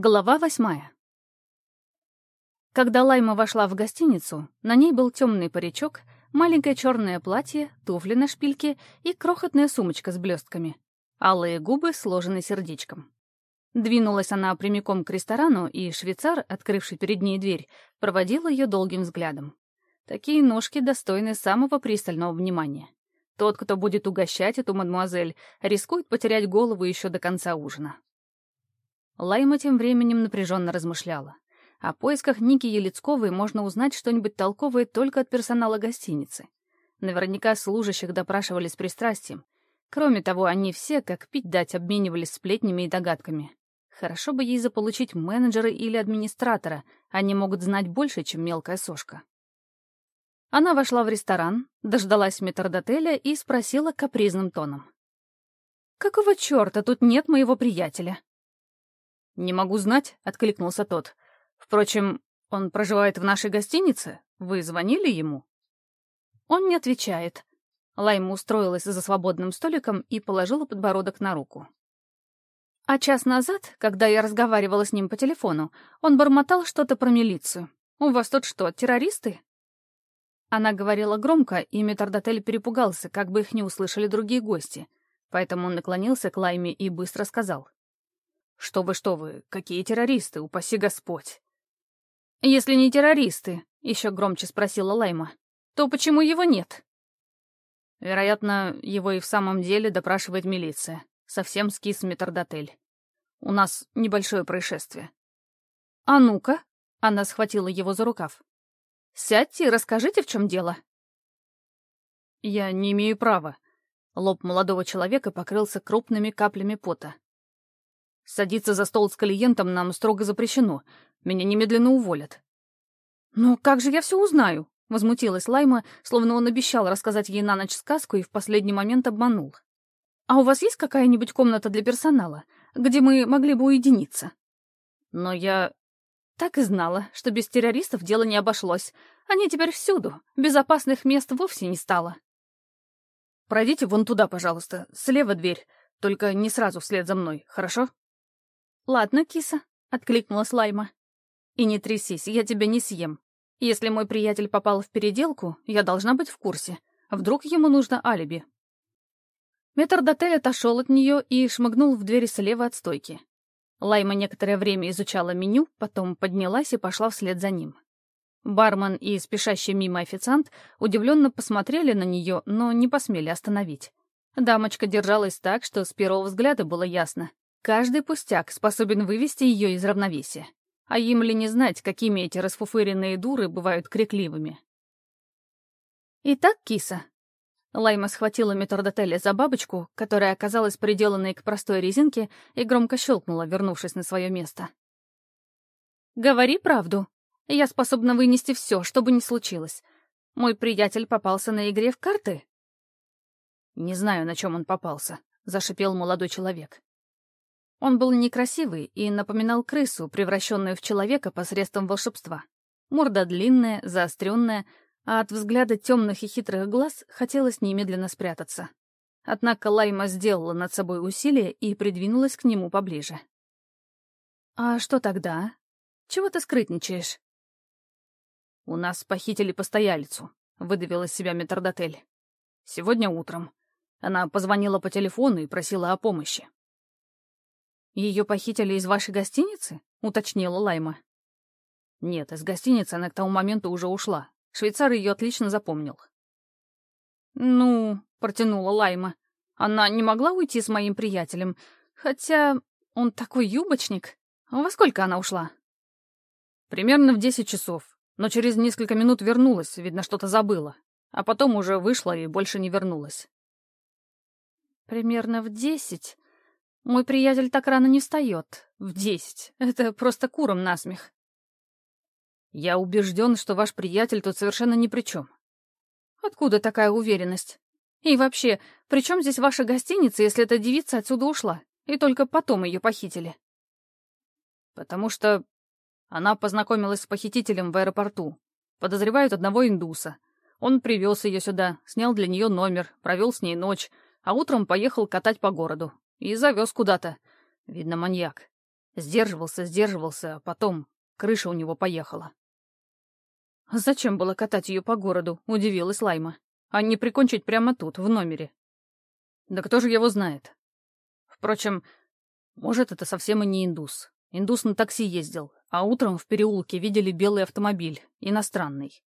Глава восьмая. Когда Лайма вошла в гостиницу, на ней был темный паричок, маленькое черное платье, туфли на шпильке и крохотная сумочка с блестками. Алые губы сложены сердечком. Двинулась она прямиком к ресторану, и швейцар, открывший перед ней дверь, проводил ее долгим взглядом. Такие ножки достойны самого пристального внимания. Тот, кто будет угощать эту мадемуазель, рискует потерять голову еще до конца ужина. Лайма тем временем напряженно размышляла. О поисках Ники Елицковой можно узнать что-нибудь толковое только от персонала гостиницы. Наверняка служащих допрашивали с пристрастием. Кроме того, они все, как пить дать, обменивались сплетнями и догадками. Хорошо бы ей заполучить менеджера или администратора, они могут знать больше, чем мелкая сошка. Она вошла в ресторан, дождалась метрдотеля и спросила капризным тоном. «Какого черта тут нет моего приятеля?» «Не могу знать», — откликнулся тот. «Впрочем, он проживает в нашей гостинице? Вы звонили ему?» Он не отвечает. Лайма устроилась за свободным столиком и положила подбородок на руку. А час назад, когда я разговаривала с ним по телефону, он бормотал что-то про милицию. «У вас тут что, террористы?» Она говорила громко, и метрдотель перепугался, как бы их не услышали другие гости. Поэтому он наклонился к Лайме и быстро сказал. «Что вы, что вы, какие террористы, упаси Господь!» «Если не террористы», — еще громче спросила Лайма, «то почему его нет?» Вероятно, его и в самом деле допрашивает милиция. Совсем скис метрдотель. У нас небольшое происшествие. «А ну-ка!» — она схватила его за рукав. «Сядьте и расскажите, в чем дело». «Я не имею права». Лоб молодого человека покрылся крупными каплями пота. Садиться за стол с клиентом нам строго запрещено. Меня немедленно уволят». «Но как же я все узнаю?» — возмутилась Лайма, словно он обещал рассказать ей на ночь сказку и в последний момент обманул. «А у вас есть какая-нибудь комната для персонала, где мы могли бы уединиться?» «Но я...» Так и знала, что без террористов дело не обошлось. Они теперь всюду. Безопасных мест вовсе не стало. «Пройдите вон туда, пожалуйста. Слева дверь. Только не сразу вслед за мной, хорошо?» «Ладно, киса», — откликнулась Лайма. «И не трясись, я тебя не съем. Если мой приятель попал в переделку, я должна быть в курсе. Вдруг ему нужно алиби». Метрдотель отошел от нее и шмыгнул в двери слева от стойки. Лайма некоторое время изучала меню, потом поднялась и пошла вслед за ним. Бармен и спешащий мимо официант удивленно посмотрели на нее, но не посмели остановить. Дамочка держалась так, что с первого взгляда было ясно. Каждый пустяк способен вывести ее из равновесия. А им ли не знать, какими эти расфуфыренные дуры бывают крикливыми? «Итак, киса». Лайма схватила метрдотеля за бабочку, которая оказалась приделанной к простой резинке, и громко щелкнула, вернувшись на свое место. «Говори правду. Я способна вынести все, что бы ни случилось. Мой приятель попался на игре в карты?» «Не знаю, на чем он попался», — зашипел молодой человек. Он был некрасивый и напоминал крысу, превращенную в человека посредством волшебства. Морда длинная, заостренная, а от взгляда темных и хитрых глаз хотелось немедленно спрятаться. Однако Лайма сделала над собой усилие и придвинулась к нему поближе. «А что тогда? Чего ты скрытничаешь?» «У нас похитили постоялицу», — выдавил из себя метрдотель. «Сегодня утром. Она позвонила по телефону и просила о помощи. «Ее похитили из вашей гостиницы?» — уточнила Лайма. «Нет, из гостиницы она к тому моменту уже ушла. Швейцар ее отлично запомнил». «Ну...» — протянула Лайма. «Она не могла уйти с моим приятелем, хотя он такой юбочник. Во сколько она ушла?» «Примерно в десять часов, но через несколько минут вернулась, видно, что-то забыла. А потом уже вышла и больше не вернулась». «Примерно в десять?» Мой приятель так рано не встает. В десять. Это просто куром насмех. Я убежден, что ваш приятель тут совершенно ни при чем. Откуда такая уверенность? И вообще, при чем здесь ваша гостиница, если эта девица отсюда ушла, и только потом ее похитили? Потому что она познакомилась с похитителем в аэропорту. Подозревают одного индуса. Он привез ее сюда, снял для нее номер, провел с ней ночь, а утром поехал катать по городу. И завез куда-то. Видно, маньяк. Сдерживался, сдерживался, а потом крыша у него поехала. «Зачем было катать ее по городу?» — удивилась Лайма. «А не прикончить прямо тут, в номере?» «Да кто же его знает?» «Впрочем, может, это совсем и не индус. Индус на такси ездил, а утром в переулке видели белый автомобиль, иностранный».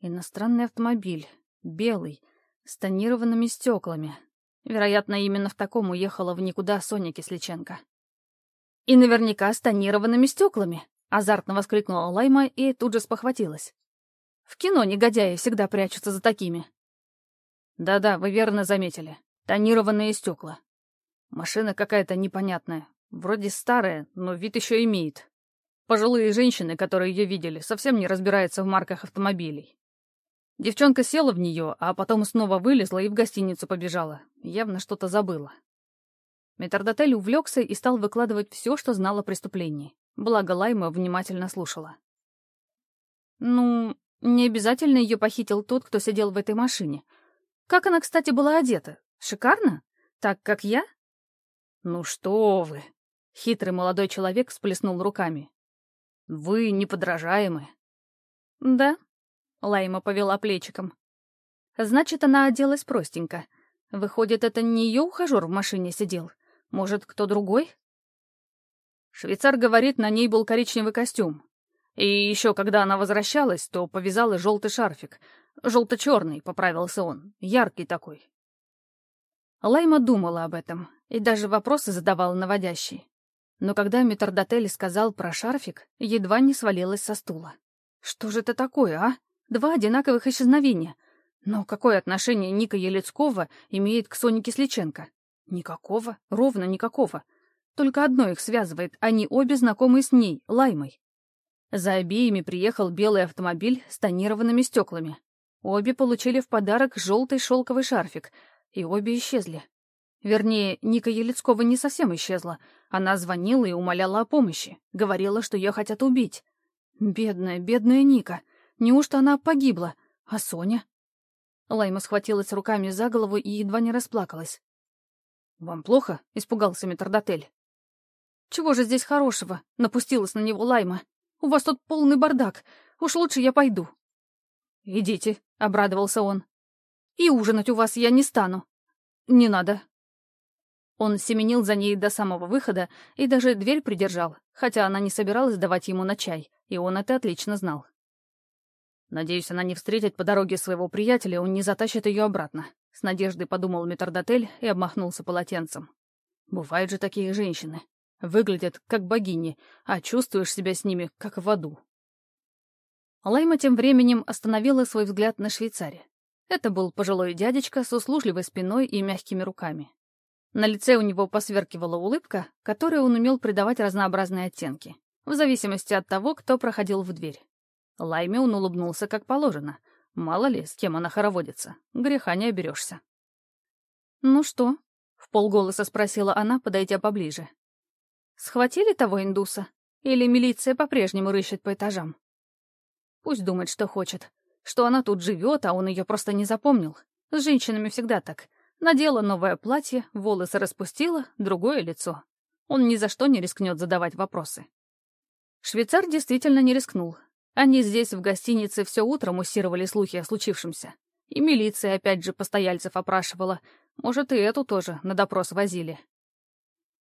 «Иностранный автомобиль, белый, с тонированными стеклами. Вероятно, именно в таком уехала в никуда Соня Кисличенко». «И наверняка с тонированными стеклами», Азартно воскликнула Лайма и тут же спохватилась. В кино негодяи всегда прячутся за такими. Да-да, вы верно заметили. Тонированные стекла. Машина какая-то непонятная. Вроде старая, но вид еще имеет. Пожилые женщины, которые ее видели, совсем не разбираются в марках автомобилей. Девчонка села в нее, а потом снова вылезла и в гостиницу побежала. Явно что-то забыла. Метрдотель увлекся и стал выкладывать все, что знал о преступлении. Благо Лайма внимательно слушала. «Ну, не обязательно ее похитил тот, кто сидел в этой машине. Как она, кстати, была одета? Шикарно? Так, как я?» «Ну что вы!» — хитрый молодой человек всплеснул руками. «Вы неподражаемы». «Да?» — Лайма повела плечиком. «Значит, она оделась простенько. Выходит, это не ее ухажер в машине сидел? Может, кто другой?» Швейцар говорит, на ней был коричневый костюм. И еще, когда она возвращалась, то повязала желтый шарфик. Желто-черный, поправился он, яркий такой. Лайма думала об этом и даже вопросы задавала наводящие. Но когда метрдотель сказал про шарфик, едва не свалилась со стула. Что же это такое, а? Два одинаковых исчезновения. Но какое отношение Ника Елецкого имеет к Соне Кисличенко? Никакого, ровно никакого. Только одно их связывает, они обе знакомы с ней, Лаймой. За обеими приехал белый автомобиль с тонированными стеклами. Обе получили в подарок желтый шелковый шарфик, и обе исчезли. Вернее, Ника Елецкова не совсем исчезла. Она звонила и умоляла о помощи, говорила, что ее хотят убить. Бедная, бедная Ника. Неужто она погибла? А Соня? Лайма схватилась руками за голову и едва не расплакалась. «Вам плохо?» — испугался метрдотель. «Чего же здесь хорошего?» — напустилась на него Лайма. «У вас тут полный бардак. Уж лучше я пойду». «Идите», — обрадовался он. «И ужинать у вас я не стану». «Не надо». Он семенил за ней до самого выхода и даже дверь придержал, хотя она не собиралась давать ему на чай, и он это отлично знал. «Надеюсь, она не встретит по дороге своего приятеля, он не затащит ее обратно», — с надеждой подумал метрдотель и обмахнулся полотенцем. «Бывают же такие женщины. Выглядят как богини, а чувствуешь себя с ними как в аду. Лайма тем временем остановила свой взгляд на швейцаре. Это был пожилой дядечка с услужливой спиной и мягкими руками. На лице у него посверкивала улыбка, которой он умел придавать разнообразные оттенки, в зависимости от того, кто проходил в дверь. Лайме он улыбнулся как положено. Мало ли, с кем она хороводится. Греха не оберешься. «Ну что?» — в полголоса спросила она, подойдя поближе. Схватили того индуса? Или милиция по-прежнему рыщет по этажам? Пусть думает, что хочет. Что она тут живет, а он ее просто не запомнил. С женщинами всегда так. Надела новое платье, волосы распустила, другое лицо. Он ни за что не рискнет задавать вопросы. Швейцар действительно не рискнул. Они здесь, в гостинице, все утро муссировали слухи о случившемся. И милиция опять же постояльцев опрашивала. Может, и эту тоже на допрос возили.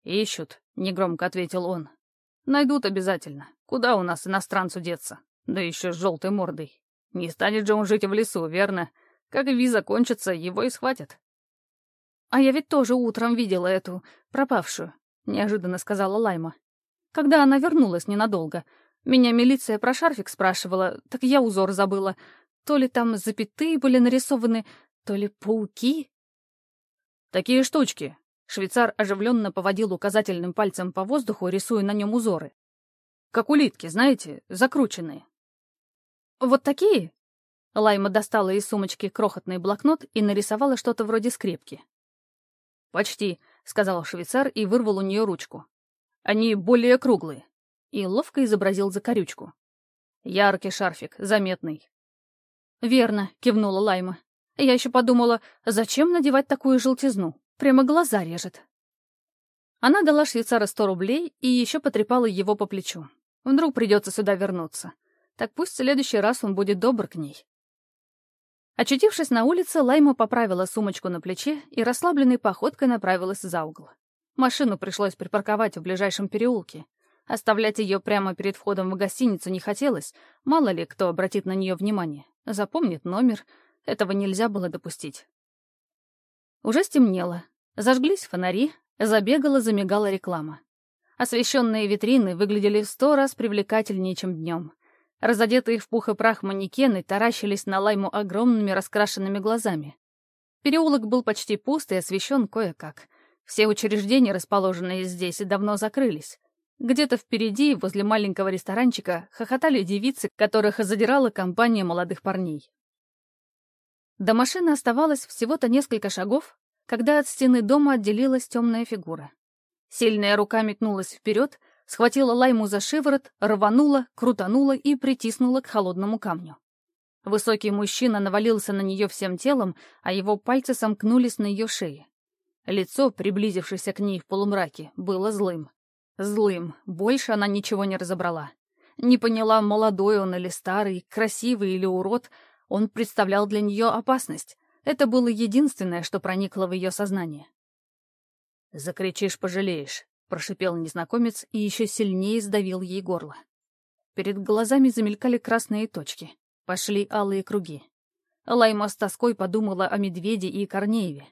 «Ищут», — негромко ответил он. «Найдут обязательно. Куда у нас иностранцу деться? Да еще с желтой мордой. Не станет же он жить в лесу, верно? Как виза кончится, его и схватят». «А я ведь тоже утром видела эту пропавшую», — неожиданно сказала Лайма. «Когда она вернулась ненадолго. Меня милиция про шарфик спрашивала, так я узор забыла. То ли там запятые были нарисованы, то ли пауки». «Такие штучки», Швейцар оживленно поводил указательным пальцем по воздуху, рисуя на нем узоры. «Как улитки, знаете, закрученные». «Вот такие?» Лайма достала из сумочки крохотный блокнот и нарисовала что-то вроде скрепки. «Почти», — сказал швейцар и вырвал у нее ручку. «Они более круглые». И ловко изобразил закорючку. «Яркий шарфик, заметный». «Верно», — кивнула Лайма. «Я еще подумала, зачем надевать такую желтизну?» Прямо глаза режет. Она дала швейцара сто рублей и еще потрепала его по плечу. Вдруг придется сюда вернуться. Так пусть в следующий раз он будет добр к ней. Очутившись на улице, Лайма поправила сумочку на плече и расслабленной походкой направилась за угол. Машину пришлось припарковать в ближайшем переулке. Оставлять ее прямо перед входом в гостиницу не хотелось, мало ли кто обратит на нее внимание. Запомнит номер. Этого нельзя было допустить. Уже стемнело. Зажглись фонари, забегала, замигала реклама. Освещенные витрины выглядели в сто раз привлекательнее, чем днем. Разодетые в пух и прах манекены таращились на лайму огромными раскрашенными глазами. Переулок был почти пуст и освещен кое-как. Все учреждения, расположенные здесь, давно закрылись. Где-то впереди, возле маленького ресторанчика, хохотали девицы, которых задирала компания молодых парней. До машины оставалось всего-то несколько шагов, когда от стены дома отделилась темная фигура. Сильная рука метнулась вперед, схватила Лайму за шиворот, рванула, крутанула и притиснула к холодному камню. Высокий мужчина навалился на нее всем телом, а его пальцы сомкнулись на ее шее. Лицо, приблизившееся к ней в полумраке, было злым. Злым. Больше она ничего не разобрала. Не поняла, молодой он или старый, красивый или урод. Он представлял для нее опасность. Это было единственное, что проникло в ее сознание. «Закричишь, пожалеешь», — прошипел незнакомец и еще сильнее сдавил ей горло. Перед глазами замелькали красные точки. Пошли алые круги. Лайма с тоской подумала о медведе и Корнееве.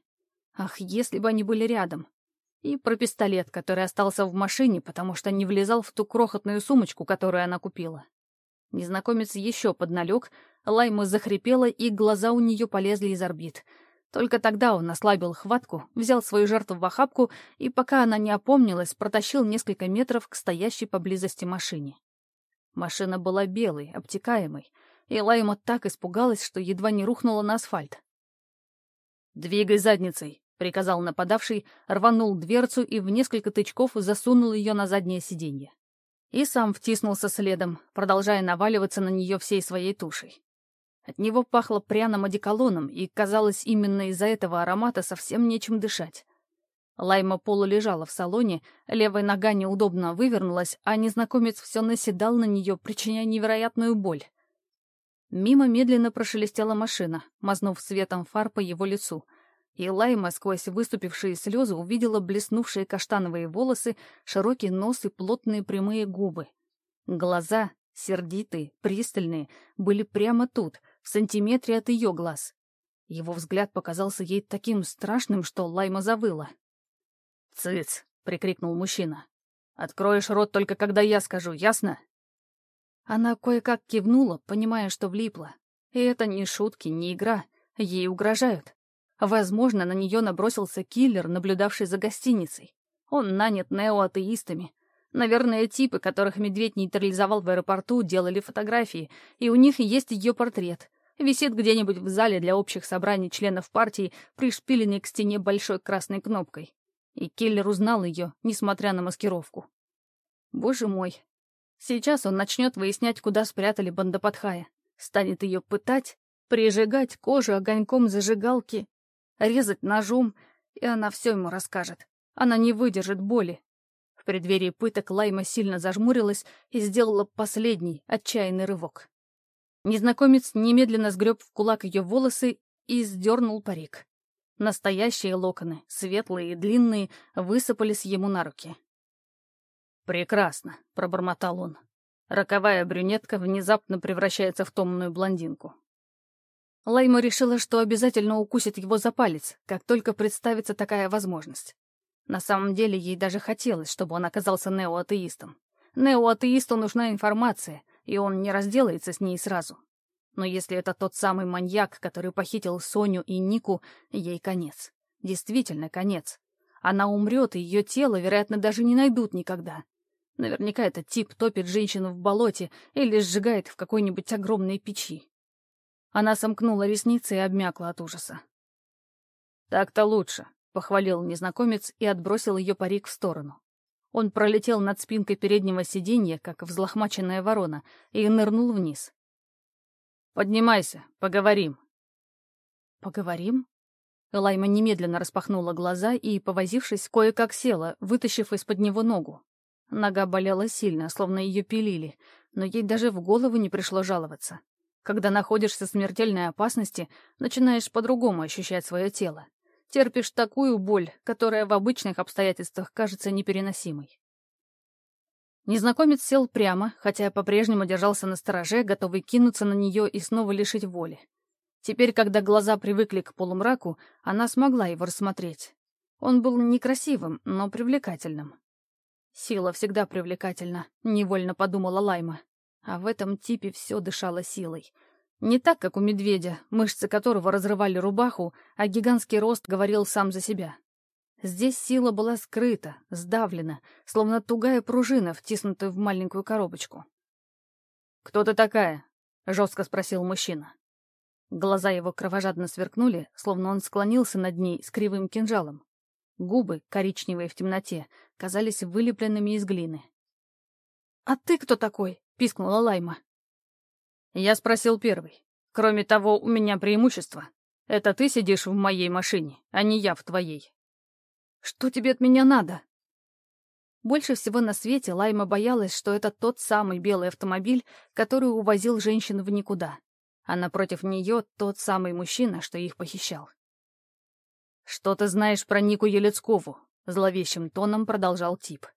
Ах, если бы они были рядом! И про пистолет, который остался в машине, потому что не влезал в ту крохотную сумочку, которую она купила. Незнакомец еще подналег, Лайма захрипела, и глаза у нее полезли из орбит. Только тогда он ослабил хватку, взял свою жертву в охапку и, пока она не опомнилась, протащил несколько метров к стоящей поблизости машине. Машина была белой, обтекаемой, и Лайма так испугалась, что едва не рухнула на асфальт. «Двигай задницей», приказал нападавший, рванул дверцу и в несколько тычков засунул ее на заднее сиденье. И сам втиснулся следом, продолжая наваливаться на нее всей своей тушей. От него пахло пряным одеколоном, и, казалось, именно из-за этого аромата совсем нечем дышать. Лайма полулежала в салоне, левая нога неудобно вывернулась, а незнакомец все наседал на нее, причиняя невероятную боль. Мимо медленно прошелестела машина, мазнув светом фар по его лицу — и Лайма сквозь выступившие слезы увидела блеснувшие каштановые волосы, широкий нос и плотные прямые губы. Глаза, сердитые, пристальные, были прямо тут, в сантиметре от ее глаз. Его взгляд показался ей таким страшным, что Лайма завыла. «Цыц!» — прикрикнул мужчина. «Откроешь рот только когда я скажу, ясно?» Она кое-как кивнула, понимая, что влипла. И это не шутки, не игра. Ей угрожают. Возможно, на нее набросился киллер, наблюдавший за гостиницей. Он нанят неоатеистами. Наверное, типы, которых медведь нейтрализовал в аэропорту, делали фотографии, и у них есть ее портрет. Висит где-нибудь в зале для общих собраний членов партии, пришпиленный к стене большой красной кнопкой. И киллер узнал ее, несмотря на маскировку. Боже мой. Сейчас он начнет выяснять, куда спрятали бандопадхая. Станет ее пытать, прижигать кожу огоньком зажигалки резать ножом, и она все ему расскажет. Она не выдержит боли. В преддверии пыток Лайма сильно зажмурилась и сделала последний, отчаянный рывок. Незнакомец немедленно сгреб в кулак ее волосы и сдернул парик. Настоящие локоны, светлые и длинные, высыпались ему на руки. «Прекрасно», — пробормотал он. Роковая брюнетка внезапно превращается в томную блондинку. Лайма решила, что обязательно укусит его за палец, как только представится такая возможность. На самом деле ей даже хотелось, чтобы он оказался неоатеистом. Неоатеисту нужна информация, и он не разделается с ней сразу. Но если это тот самый маньяк, который похитил Соню и Нику, ей конец. Действительно конец. Она умрет, и ее тело, вероятно, даже не найдут никогда. Наверняка этот тип топит женщину в болоте или сжигает в какой-нибудь огромной печи. Она сомкнула ресницы и обмякла от ужаса. «Так-то лучше», — похвалил незнакомец и отбросил ее парик в сторону. Он пролетел над спинкой переднего сиденья, как взлохмаченная ворона, и нырнул вниз. «Поднимайся, поговорим». «Поговорим?» Лайма немедленно распахнула глаза и, повозившись, кое-как села, вытащив из-под него ногу. Нога болела сильно, словно ее пилили, но ей даже в голову не пришло жаловаться. Когда находишься в смертельной опасности, начинаешь по-другому ощущать свое тело. Терпишь такую боль, которая в обычных обстоятельствах кажется непереносимой. Незнакомец сел прямо, хотя по-прежнему держался на стороже, готовый кинуться на нее и снова лишить воли. Теперь, когда глаза привыкли к полумраку, она смогла его рассмотреть. Он был некрасивым, но привлекательным. Сила всегда привлекательна, невольно подумала Лайма. А в этом типе все дышало силой. Не так, как у медведя, мышцы которого разрывали рубаху, а гигантский рост говорил сам за себя. Здесь сила была скрыта, сдавлена, словно тугая пружина, втиснутая в маленькую коробочку. «Кто ты такая?» — жестко спросил мужчина. Глаза его кровожадно сверкнули, словно он склонился над ней с кривым кинжалом. Губы, коричневые в темноте, казались вылепленными из глины. «А ты кто такой?» — пискнула Лайма. Я спросил первый. Кроме того, у меня преимущество. Это ты сидишь в моей машине, а не я в твоей. Что тебе от меня надо? Больше всего на свете Лайма боялась, что это тот самый белый автомобиль, который увозил женщин в никуда а напротив нее тот самый мужчина, что их похищал. «Что ты знаешь про Нику Елецкову?» — зловещим тоном продолжал тип.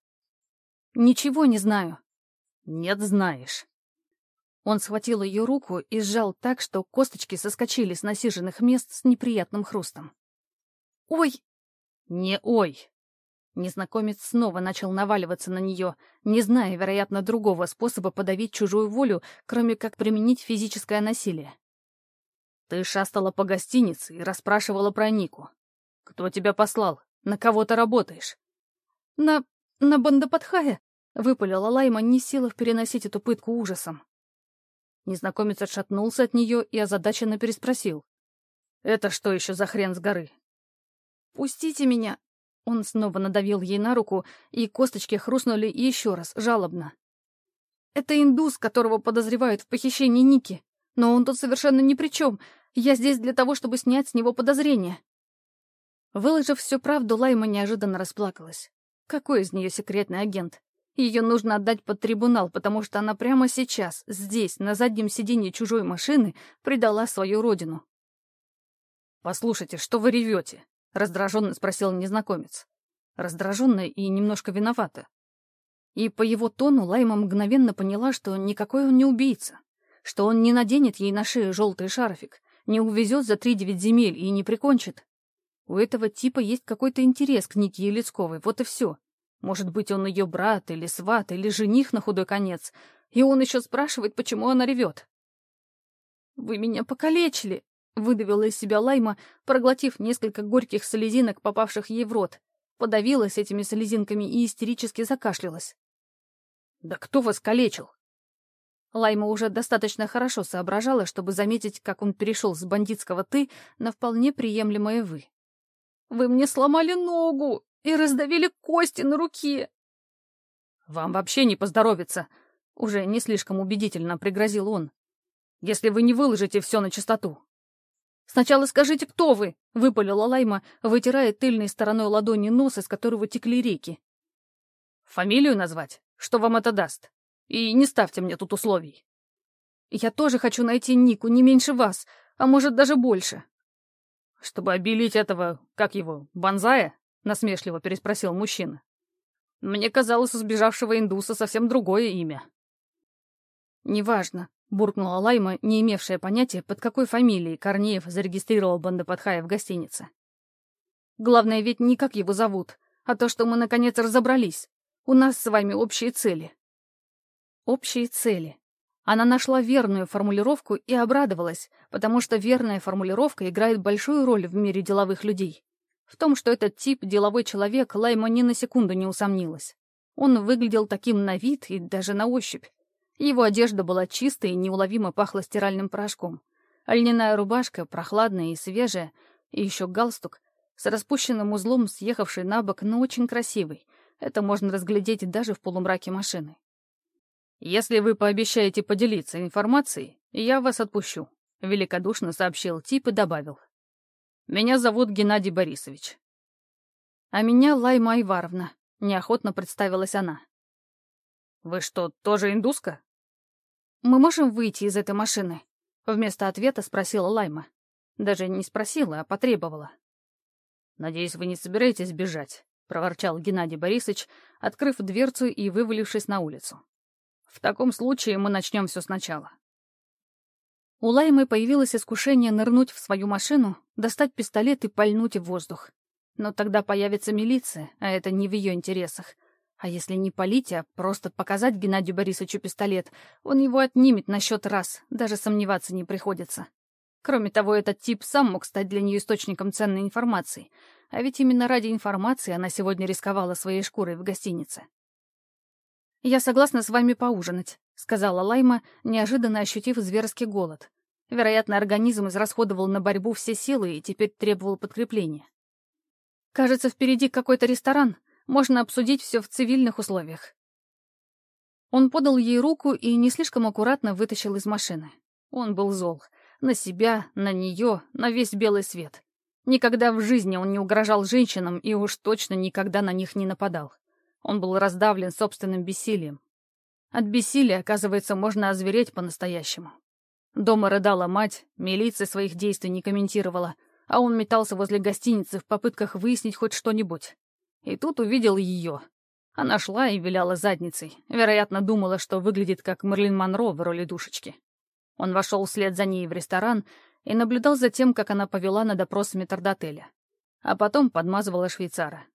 «Ничего не знаю». «Нет, знаешь». Он схватил ее руку и сжал так, что косточки соскочили с насиженных мест с неприятным хрустом. «Ой!» «Не ой!» Незнакомец снова начал наваливаться на нее, не зная, вероятно, другого способа подавить чужую волю, кроме как применить физическое насилие. «Ты шастала по гостинице и расспрашивала про Нику. Кто тебя послал? На кого ты работаешь?» «На... на Бандападхая», — выпалила Лайма, не силах переносить эту пытку ужасом. Незнакомец отшатнулся от нее и озадаченно переспросил. «Это что еще за хрен с горы?» «Пустите меня, он снова надавил ей на руку, и косточки хрустнули еще раз, жалобно. «Это индус, которого подозревают в похищении Ники. Но он тут совершенно ни при чем. Я здесь для того, чтобы снять с него подозрения». Выложив всю правду, Лайма неожиданно расплакалась. Какой из нее секретный агент? Ее нужно отдать под трибунал, потому что она прямо сейчас, здесь, на заднем сиденье чужой машины, предала свою родину. «Послушайте, что вы ревете?» — раздраженно спросил незнакомец. Раздраженно и немножко виновата. И по его тону Лайма мгновенно поняла, что никакой он не убийца, что он не наденет ей на шею желтый шарфик, не увезет за три девять земель и не прикончит. У этого типа есть какой-то интерес к Нике Елецковой, вот и все. Может быть, он ее брат или сват или жених на худой конец, и он еще спрашивает, почему она ревет. «Вы меня покалечили!» Выдавила из себя Лайма, проглотив несколько горьких слезинок, попавших ей в рот. Подавилась этими слезинками и истерически закашлялась. «Да кто вас калечил?» Лайма уже достаточно хорошо соображала, чтобы заметить, как он перешел с бандитского «ты» на вполне приемлемое «вы». «Вы мне сломали ногу и раздавили кости на руке!» «Вам вообще не поздоровится!» — уже не слишком убедительно пригрозил он. «Если вы не выложите все на чистоту!» «Сначала скажите, кто вы?» — выпалила Лайма, вытирая тыльной стороной ладони нос, из которого текли реки. «Фамилию назвать? Что вам это даст? И не ставьте мне тут условий». «Я тоже хочу найти Нику, не меньше вас, а может, даже больше». «Чтобы обелить этого, как его, Бонзая?» — насмешливо переспросил мужчина. «Мне казалось, у сбежавшего индуса совсем другое имя». «Неважно буркнула Лайма, не имевшая понятия, под какой фамилией Корнеев зарегистрировал Бандападхая в гостинице. «Главное ведь не как его зовут, а то, что мы наконец разобрались. У нас с вами общие цели». «Общие цели». Она нашла верную формулировку и обрадовалась, потому что верная формулировка играет большую роль в мире деловых людей. В том, что этот тип деловой человек, Лайма ни на секунду не усомнилась. Он выглядел таким на вид и даже на ощупь. Его одежда была чистой и неуловимо пахла стиральным порошком. А льняная рубашка, прохладная и свежая, и еще галстук, с распущенным узлом, съехавший на бок, но очень красивый. Это можно разглядеть даже в полумраке машины. «Если вы пообещаете поделиться информацией, я вас отпущу», — великодушно сообщил тип и добавил. Меня зовут Геннадий Борисович». «А меня Лайма Айваровна», — неохотно представилась она. «Вы что, тоже индуска?» «Мы можем выйти из этой машины?» — вместо ответа спросила Лайма. Даже не спросила, а потребовала. «Надеюсь, вы не собираетесь бежать?» — проворчал Геннадий Борисович, открыв дверцу и вывалившись на улицу. «В таком случае мы начнем все сначала». У Лаймы появилось искушение нырнуть в свою машину, достать пистолет и пальнуть в воздух. Но тогда появится милиция, а это не в ее интересах. А если не палить, а просто показать Геннадию Борисовичу пистолет, он его отнимет на счет раз, даже сомневаться не приходится. Кроме того, этот тип сам мог стать для нее источником ценной информации. А ведь именно ради информации она сегодня рисковала своей шкурой в гостинице. «Я согласна с вами поужинать», — сказала Лайма, неожиданно ощутив зверский голод. Вероятно, организм израсходовал на борьбу все силы и теперь требовал подкрепления. «Кажется, впереди какой-то ресторан. Можно обсудить все в цивильных условиях». Он подал ей руку и не слишком аккуратно вытащил из машины. Он был зол. На себя, на нее, на весь белый свет. Никогда в жизни он не угрожал женщинам и уж точно никогда на них не нападал. Он был раздавлен собственным бессилием. От бессилия, оказывается, можно озвереть по-настоящему. Дома рыдала мать, милиция своих действий не комментировала, а он метался возле гостиницы в попытках выяснить хоть что-нибудь. И тут увидел ее. Она шла и виляла задницей. Вероятно, думала, что выглядит как Мерлин Монро в роли душечки. Он вошел вслед за ней в ресторан и наблюдал за тем, как она повела на допрос метрдотеля. А потом подмазывала швейцара.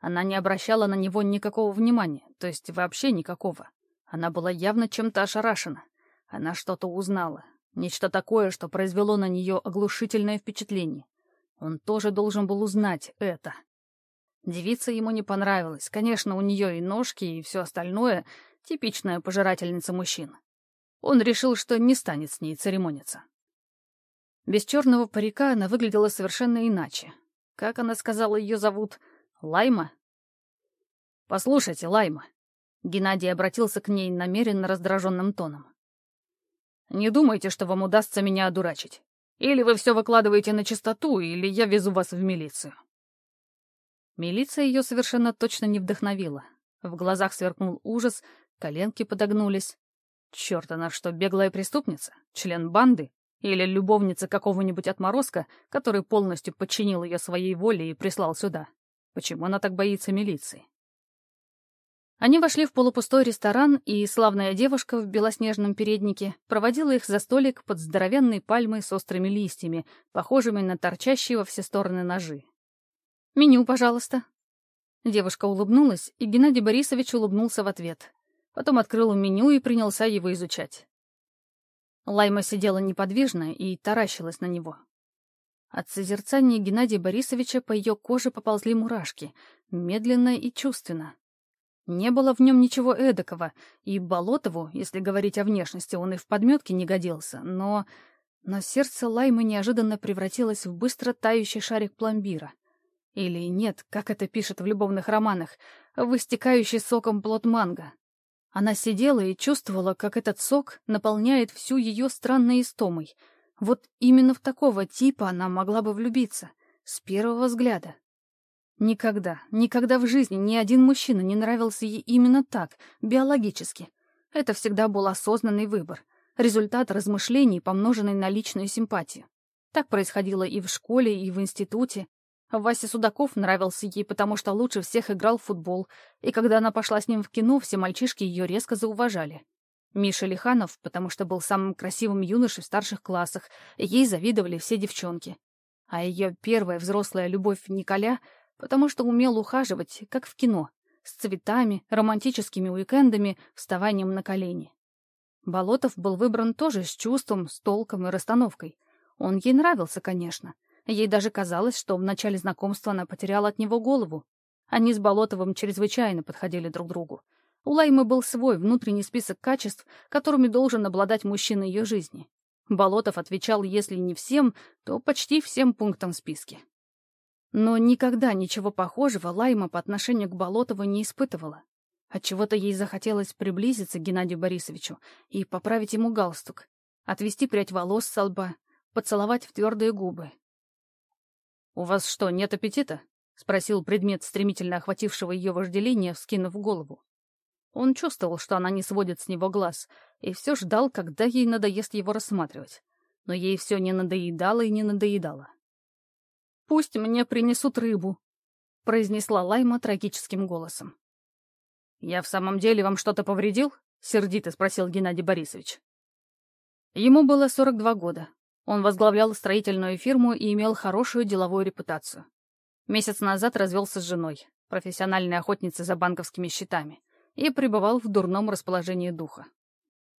Она не обращала на него никакого внимания, то есть вообще никакого. Она была явно чем-то ошарашена. Она что-то узнала. Нечто такое, что произвело на нее оглушительное впечатление. Он тоже должен был узнать это. Девица ему не понравилась. Конечно, у нее и ножки, и все остальное — типичная пожирательница мужчин. Он решил, что не станет с ней церемониться. Без черного парика она выглядела совершенно иначе. Как она сказала, ее зовут Лайма? «Послушайте, Лайма», — Геннадий обратился к ней намеренно раздраженным тоном. «Не думайте, что вам удастся меня одурачить. Или вы все выкладываете на чистоту, или я везу вас в милицию». Милиция ее совершенно точно не вдохновила. В глазах сверкнул ужас, коленки подогнулись. Черт, она что, беглая преступница? Член банды? Или любовница какого-нибудь отморозка, который полностью подчинил ее своей воле и прислал сюда? Почему она так боится милиции? Они вошли в полупустой ресторан, и славная девушка в белоснежном переднике проводила их за столик под здоровенной пальмой с острыми листьями, похожими на торчащие во все стороны ножи. «Меню, пожалуйста». Девушка улыбнулась, и Геннадий Борисович улыбнулся в ответ. Потом открыл меню и принялся его изучать. Лайма сидела неподвижно и таращилась на него. От созерцания Геннадия Борисовича по ее коже поползли мурашки, медленно и чувственно. Не было в нем ничего эдакого, и Болотову, если говорить о внешности, он и в подметке не годился, но... Но сердце Лаймы неожиданно превратилось в быстро тающий шарик пломбира. Или нет, как это пишет в любовных романах, в истекающий соком плод манго. Она сидела и чувствовала, как этот сок наполняет всю ее странной истомой. Вот именно в такого типа она могла бы влюбиться. С первого взгляда. Никогда, никогда в жизни ни один мужчина не нравился ей именно так, биологически. Это всегда был осознанный выбор. Результат размышлений, помноженный на личную симпатию. Так происходило и в школе, и в институте, Вася Судаков нравился ей, потому что лучше всех играл в футбол, и когда она пошла с ним в кино, все мальчишки ее резко зауважали. Миша Лиханов, потому что был самым красивым юношей в старших классах, и ей завидовали все девчонки. А ее первая взрослая любовь Николя, потому что умел ухаживать, как в кино, с цветами, романтическими уикендами, вставанием на колени. Болотов был выбран тоже с чувством, с толком и расстановкой. Он ей нравился, конечно — Ей даже казалось, что в начале знакомства она потеряла от него голову. Они с Болотовым чрезвычайно подходили друг другу. У Лаймы был свой внутренний список качеств, которыми должен обладать мужчина ее жизни. Болотов отвечал, если не всем, то почти всем пунктам в списке. Но никогда ничего похожего Лайма по отношению к Болотову не испытывала. Отчего-то ей захотелось приблизиться к Геннадию Борисовичу и поправить ему галстук, отвести прядь волос со лба, поцеловать в твердые губы, «У вас что, нет аппетита?» — спросил предмет стремительно охватившего ее вожделения, вскинув голову. Он чувствовал, что она не сводит с него глаз, и все ждал, когда ей надоест его рассматривать. Но ей все не надоедало и не надоедало. «Пусть мне принесут рыбу», — произнесла Лайма трагическим голосом. «Я в самом деле вам что-то повредил?» — сердито спросил Геннадий Борисович. Ему было 42 года. Он возглавлял строительную фирму и имел хорошую деловую репутацию. Месяц назад развелся с женой, профессиональной охотницей за банковскими счетами и пребывал в дурном расположении духа.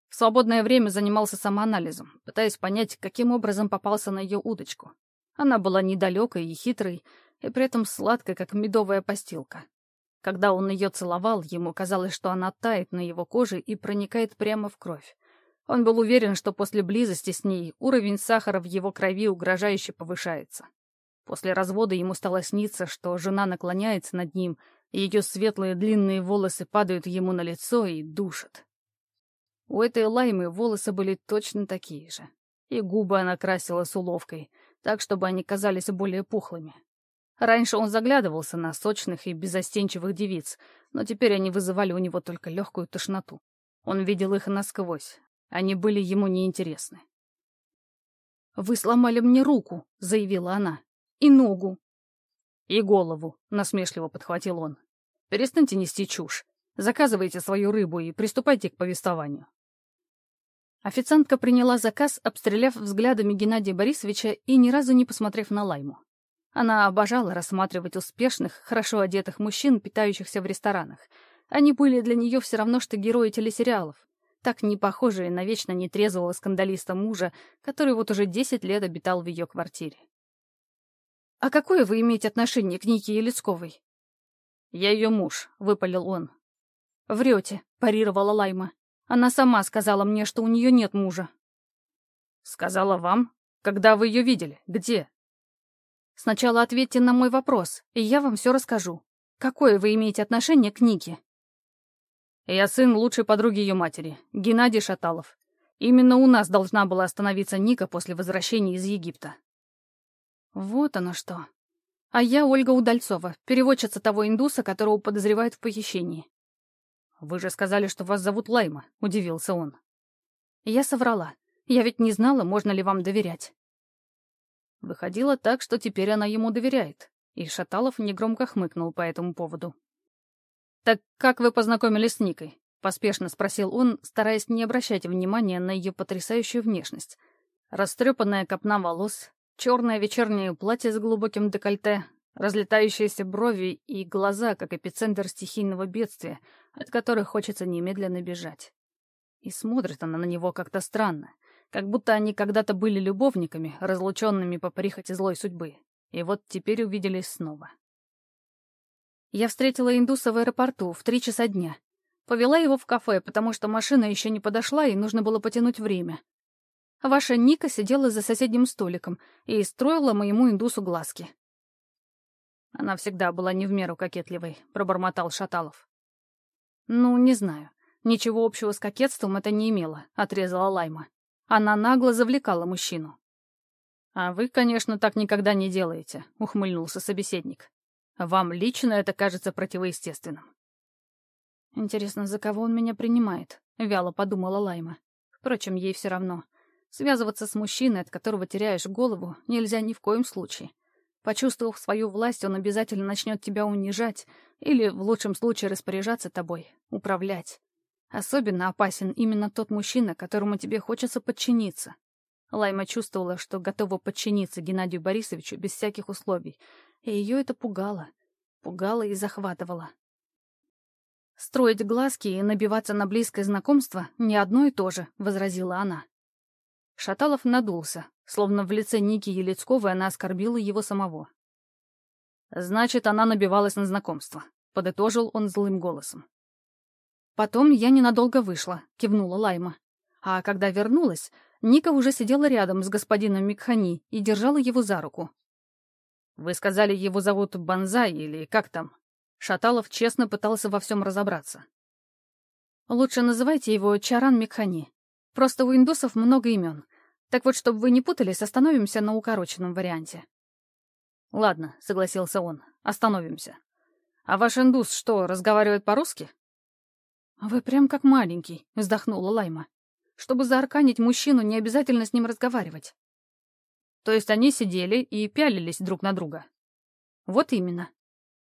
В свободное время занимался самоанализом, пытаясь понять, каким образом попался на ее удочку. Она была недалекой и хитрой, и при этом сладкой, как медовая постилка. Когда он ее целовал, ему казалось, что она тает на его коже и проникает прямо в кровь. Он был уверен, что после близости с ней уровень сахара в его крови угрожающе повышается. После развода ему стало сниться, что жена наклоняется над ним ее светлые длинные волосы падают ему на лицо и душат. У этой лаймы волосы были точно такие же. И губы она красила с уловкой, так, чтобы они казались более пухлыми. Раньше он заглядывался на сочных и безостенчивых девиц, но теперь они вызывали у него только легкую тошноту. Он видел их насквозь. Они были ему неинтересны. «Вы сломали мне руку», — заявила она, — «и ногу. «И голову», — насмешливо подхватил он. «Перестаньте нести чушь. Заказывайте свою рыбу и приступайте к повествованию». Официантка приняла заказ, обстреляв взглядами Геннадия Борисовича и ни разу не посмотрев на Лайму. Она обожала рассматривать успешных, хорошо одетых мужчин, питающихся в ресторанах. Они были для нее все равно, что герои телесериалов, так не похожие на вечно нетрезвого скандалиста мужа, который вот уже десять лет обитал в ее квартире. «А какое вы имеете отношение к Нике Елецковой?» «Я ее муж», — выпалил он. «Врете», — парировала Лайма. «Она сама сказала мне, что у нее нет мужа». «Сказала вам? Когда вы ее видели? Где?» «Сначала ответьте на мой вопрос, и я вам все расскажу. Какое вы имеете отношение к Нике?» «Я сын лучшей подруги ее матери, Геннадий Шаталов. Именно у нас должна была остановиться Ника после возвращения из Египта. Вот оно что. А я Ольга Удальцова, переводчица того индуса, которого подозревают в похищении. «Вы же сказали, что вас зовут Лайма», — удивился он. Я соврала. Я ведь не знала, можно ли вам доверять. Выходило так, что теперь она ему доверяет, и Шаталов негромко хмыкнул по этому поводу. «Так как вы познакомились с Никой?» — поспешно спросил он, стараясь не обращать внимания на ее потрясающую внешность. Растрепанная копна волос, Черное вечернее платье с глубоким декольте, разлетающиеся брови и глаза, как эпицентр стихийного бедствия, от которых хочется немедленно бежать. И смотрит она на него как-то странно, как будто они когда-то были любовниками, разлученными по прихоти злой судьбы, и вот теперь увиделись снова. Я встретила индуса в аэропорту в три часа дня. Повела его в кафе, потому что машина еще не подошла, и нужно было потянуть время. Ваша Ника сидела за соседним столиком и строила моему индусу глазки. Она всегда была не в меру кокетливой, пробормотал Шаталов. Ну, не знаю. Ничего общего с кокетством это не имело, отрезала Лайма. Она нагло завлекала мужчину. «А вы, конечно, так никогда не делаете», — ухмыльнулся собеседник. «Вам лично это кажется противоестественным». «Интересно, за кого он меня принимает?» — вяло подумала Лайма. Впрочем, ей все равно. Связываться с мужчиной, от которого теряешь голову, нельзя ни в коем случае. Почувствовав свою власть, он обязательно начнет тебя унижать или, в лучшем случае, распоряжаться тобой, управлять. Особенно опасен именно тот мужчина, которому тебе хочется подчиниться. Лайма чувствовала, что готова подчиниться Геннадию Борисовичу без всяких условий, и ее это пугало. Пугало и захватывало. «Строить глазки и набиваться на близкое знакомство — не одно и то же», — возразила она. Шаталов надулся, словно в лице Ники Елецковой она оскорбила его самого. «Значит, она набивалась на знакомство», — подытожил он злым голосом. «Потом я ненадолго вышла», — кивнула Лайма. А когда вернулась, Ника уже сидела рядом с господином Микхани и держала его за руку. «Вы сказали, его зовут Банзай или как там?» Шаталов честно пытался во всем разобраться. «Лучше называйте его Чаран Микхани. Просто у индусов много имен. Так вот, чтобы вы не путались, остановимся на укороченном варианте. «Ладно», — согласился он, — «остановимся. А ваш индус что, разговаривает по-русски?» «Вы прям как маленький», — вздохнула Лайма. «Чтобы заарканить мужчину, не обязательно с ним разговаривать». То есть они сидели и пялились друг на друга. Вот именно.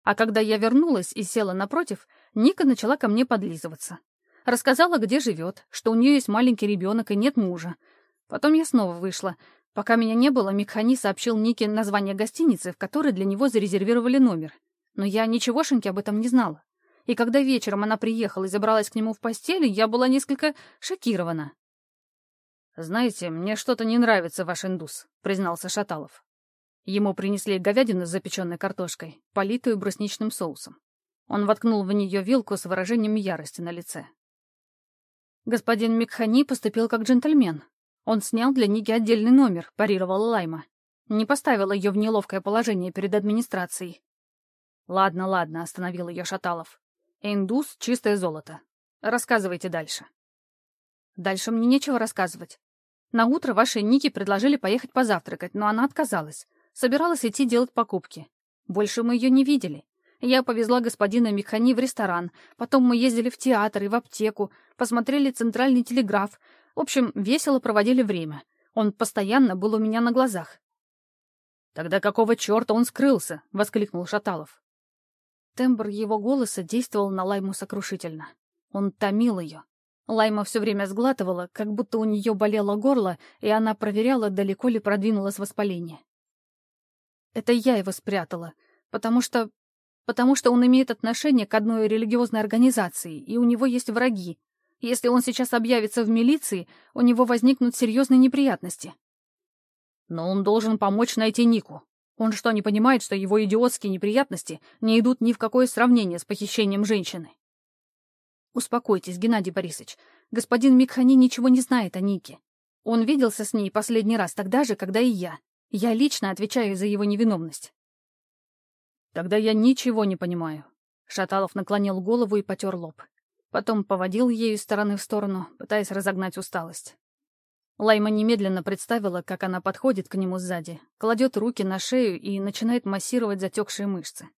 А когда я вернулась и села напротив, Ника начала ко мне подлизываться. Рассказала, где живет, что у нее есть маленький ребенок и нет мужа. Потом я снова вышла. Пока меня не было, Микхани сообщил Нике название гостиницы, в которой для него зарезервировали номер. Но я ничегошеньки об этом не знала. И когда вечером она приехала и забралась к нему в постели, я была несколько шокирована. «Знаете, мне что-то не нравится ваш индус», — признался Шаталов. Ему принесли говядину с запеченной картошкой, политую брусничным соусом. Он воткнул в нее вилку с выражением ярости на лице. «Господин Микхани поступил как джентльмен. Он снял для Ники отдельный номер», — парировала Лайма. «Не поставил ее в неловкое положение перед администрацией». «Ладно, ладно», — остановил ее Шаталов. «Индус — чистое золото. Рассказывайте дальше». «Дальше мне нечего рассказывать. На утро вашей Нике предложили поехать позавтракать, но она отказалась. Собиралась идти делать покупки. Больше мы ее не видели. Я повезла господина Механи в ресторан, потом мы ездили в театр и в аптеку, посмотрели центральный телеграф. В общем, весело проводили время. Он постоянно был у меня на глазах. «Тогда какого черта он скрылся?» — воскликнул Шаталов. Тембр его голоса действовал на Лайму сокрушительно. Он томил ее. Лайма все время сглатывала, как будто у нее болело горло, и она проверяла, далеко ли продвинулось воспаление. Это я его спрятала, потому что... потому что он имеет отношение к одной религиозной организации, и у него есть враги. Если он сейчас объявится в милиции, у него возникнут серьезные неприятности. Но он должен помочь найти Нику. Он что, не понимает, что его идиотские неприятности не идут ни в какое сравнение с похищением женщины? Успокойтесь, Геннадий Борисович. Господин Микхани ничего не знает о Нике. Он виделся с ней последний раз тогда же, когда и я. Я лично отвечаю за его невиновность. Тогда я ничего не понимаю. Шаталов наклонил голову и потер лоб. Потом поводил ею из стороны в сторону, пытаясь разогнать усталость. Лайма немедленно представила, как она подходит к нему сзади, кладет руки на шею и начинает массировать затекшие мышцы.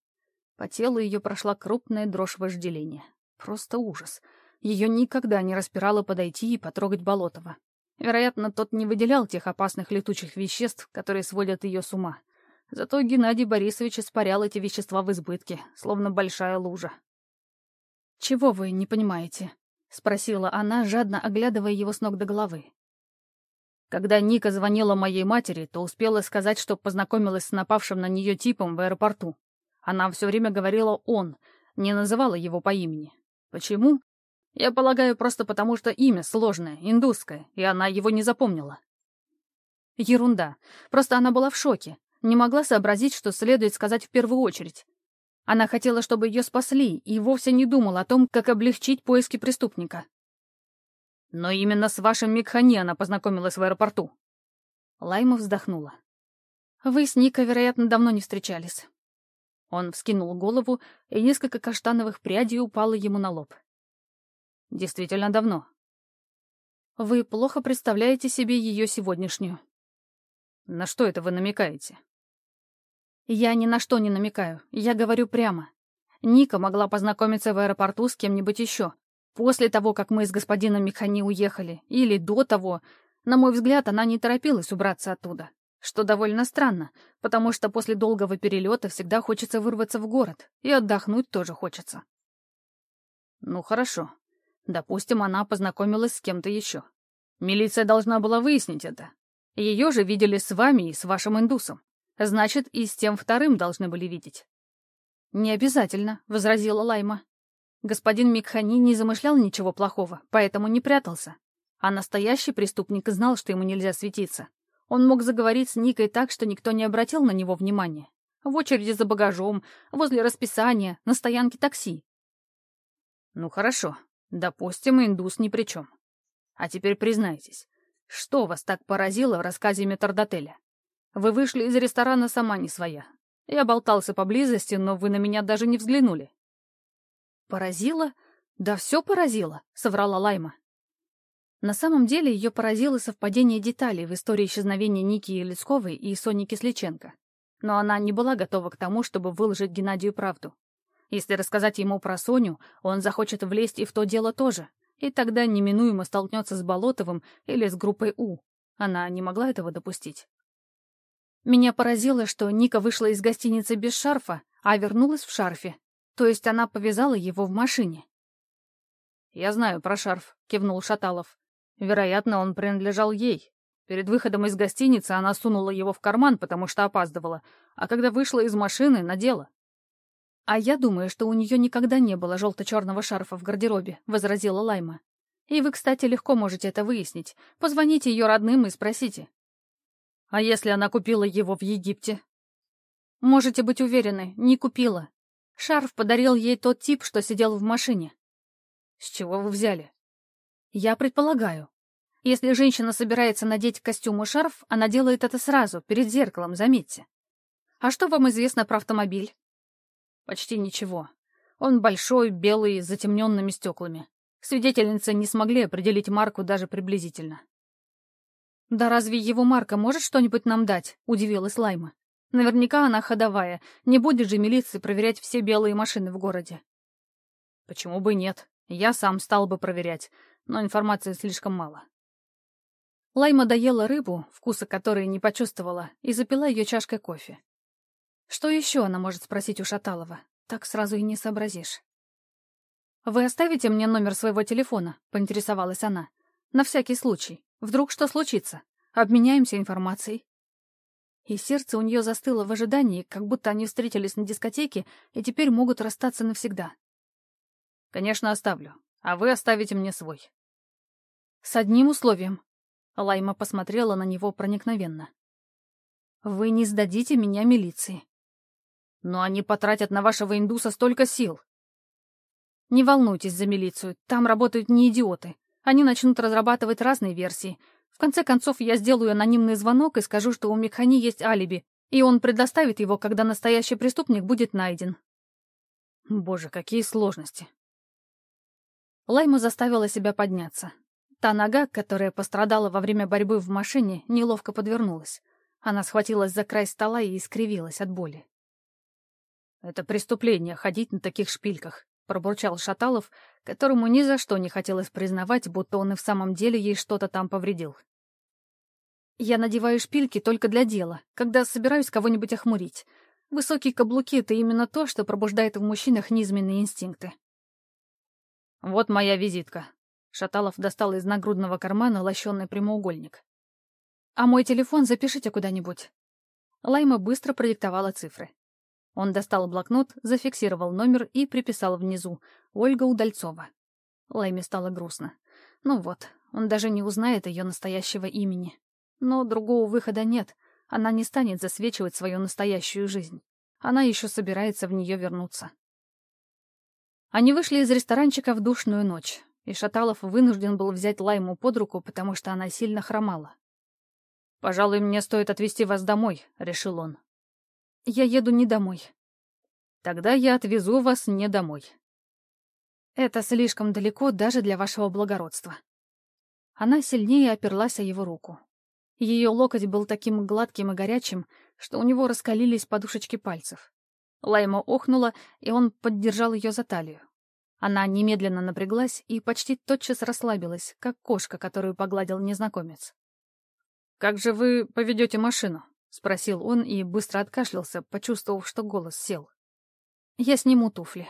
По телу ее прошла крупная дрожь вожделения. Просто ужас. Ее никогда не распирало подойти и потрогать Болотова. Вероятно, тот не выделял тех опасных летучих веществ, которые сводят ее с ума. Зато Геннадий Борисович испарял эти вещества в избытке, словно большая лужа. «Чего вы не понимаете?» — спросила она, жадно оглядывая его с ног до головы. Когда Ника звонила моей матери, то успела сказать, что познакомилась с напавшим на нее типом в аэропорту. Она все время говорила «он», не называла его по имени. Почему? Я полагаю, просто потому что имя сложное, индусское, и она его не запомнила. Ерунда. Просто она была в шоке. Не могла сообразить, что следует сказать в первую очередь. Она хотела, чтобы ее спасли, и вовсе не думала о том, как облегчить поиски преступника. Но именно с вашим Микхани она познакомилась в аэропорту. Лайма вздохнула. Вы с Никой, вероятно, давно не встречались. Он вскинул голову, и несколько каштановых прядей упало ему на лоб. Действительно давно. Вы плохо представляете себе ее сегодняшнюю. На что это вы намекаете? Я ни на что не намекаю. Я говорю прямо. Ника могла познакомиться в аэропорту с кем-нибудь еще. После того, как мы с господином Механи уехали. Или до того. На мой взгляд, она не торопилась убраться оттуда. Что довольно странно, потому что после долгого перелета всегда хочется вырваться в город. И отдохнуть тоже хочется. Ну, хорошо. Допустим, она познакомилась с кем-то еще. Милиция должна была выяснить это. Ее же видели с вами и с вашим индусом. Значит, и с тем вторым должны были видеть. «Не обязательно», — возразила Лайма. Господин Микхани не замышлял ничего плохого, поэтому не прятался. А настоящий преступник знал, что ему нельзя светиться. Он мог заговорить с Никой так, что никто не обратил на него внимания. В очереди за багажом, возле расписания, на стоянке такси. «Ну хорошо», Допустим, индус ни при чем. А теперь признайтесь, что вас так поразило в рассказе метрдотеля? Вы вышли из ресторана сама не своя. Я болтался поблизости, но вы на меня даже не взглянули. Поразило? Да все поразило, соврала Лайма. На самом деле ее поразило совпадение деталей в истории исчезновения Ники Елецковой и Сони Кисличенко. Но она не была готова к тому, чтобы выложить Геннадию правду. Если рассказать ему про Соню, он захочет влезть и в то дело тоже, и тогда неминуемо столкнется с Болотовым или с группой У. Она не могла этого допустить. Меня поразило, что Ника вышла из гостиницы без шарфа, а вернулась в шарфе. То есть она повязала его в машине. «Я знаю про шарф», — кивнул Шаталов. «Вероятно, он принадлежал ей. Перед выходом из гостиницы она сунула его в карман, потому что опаздывала, а когда вышла из машины, надела». «А я думаю, что у нее никогда не было желто-черного шарфа в гардеробе», — возразила Лайма. «И вы, кстати, легко можете это выяснить. Позвоните ее родным и спросите». «А если она купила его в Египте?» «Можете быть уверены, не купила. Шарф подарил ей тот тип, что сидел в машине». «С чего вы взяли?» «Я предполагаю. Если женщина собирается надеть костюм и шарф, она делает это сразу, перед зеркалом, заметьте. А что вам известно про автомобиль?» «Почти ничего. Он большой, белый, с затемненными стеклами. Свидетельницы не смогли определить марку даже приблизительно. «Да разве его марка может что-нибудь нам дать?» — удивилась Лайма. «Наверняка она ходовая. Не будет же милиции проверять все белые машины в городе». «Почему бы нет? Я сам стал бы проверять, но информации слишком мало». Лайма доела рыбу, вкуса которой не почувствовала, и запила ее чашкой кофе. Что еще она может спросить у Шаталова? Так сразу и не сообразишь. «Вы оставите мне номер своего телефона?» — поинтересовалась она. «На всякий случай». Вдруг что случится? Обменяемся информацией. И сердце у нее застыло в ожидании, как будто они встретились на дискотеке и теперь могут расстаться навсегда. Конечно, оставлю. А вы оставите мне свой. С одним условием. Лайма посмотрела на него проникновенно. Вы не сдадите меня милиции. Но они потратят на вашего индуса столько сил. Не волнуйтесь за милицию, там работают не идиоты. Они начнут разрабатывать разные версии. В конце концов, я сделаю анонимный звонок и скажу, что у Микхани есть алиби, и он предоставит его, когда настоящий преступник будет найден. Боже, какие сложности. Лайма заставила себя подняться. Та нога, которая пострадала во время борьбы в машине, неловко подвернулась. Она схватилась за край стола и искривилась от боли. «Это преступление — ходить на таких шпильках пробурчал Шаталов, которому ни за что не хотелось признавать, будто он и в самом деле ей что-то там повредил. «Я надеваю шпильки только для дела, когда собираюсь кого-нибудь охмурить. Высокие каблуки — это именно то, что пробуждает в мужчинах низменные инстинкты». «Вот моя визитка». Шаталов достал из нагрудного кармана лощеный прямоугольник. «А мой телефон запишите куда-нибудь». Лайма быстро продиктовала цифры. Он достал блокнот, зафиксировал номер и приписал внизу «Ольга Удальцова». Лайме стало грустно. Ну вот, он даже не узнает ее настоящего имени. Но другого выхода нет. Она не станет засвечивать свою настоящую жизнь. Она еще собирается в нее вернуться. Они вышли из ресторанчика в душную ночь, и Шаталов вынужден был взять Лайму под руку, потому что она сильно хромала. «Пожалуй, мне стоит отвезти вас домой», — решил он. Я еду не домой. Тогда я отвезу вас не домой. Это слишком далеко даже для вашего благородства. Она сильнее оперлась о его руку. Ее локоть был таким гладким и горячим, что у него раскалились подушечки пальцев. Лайма охнула, и он поддержал ее за талию. Она немедленно напряглась и почти тотчас расслабилась, как кошка, которую погладил незнакомец. «Как же вы поведете машину?» — спросил он и быстро откашлялся, почувствовав, что голос сел. «Я сниму туфли».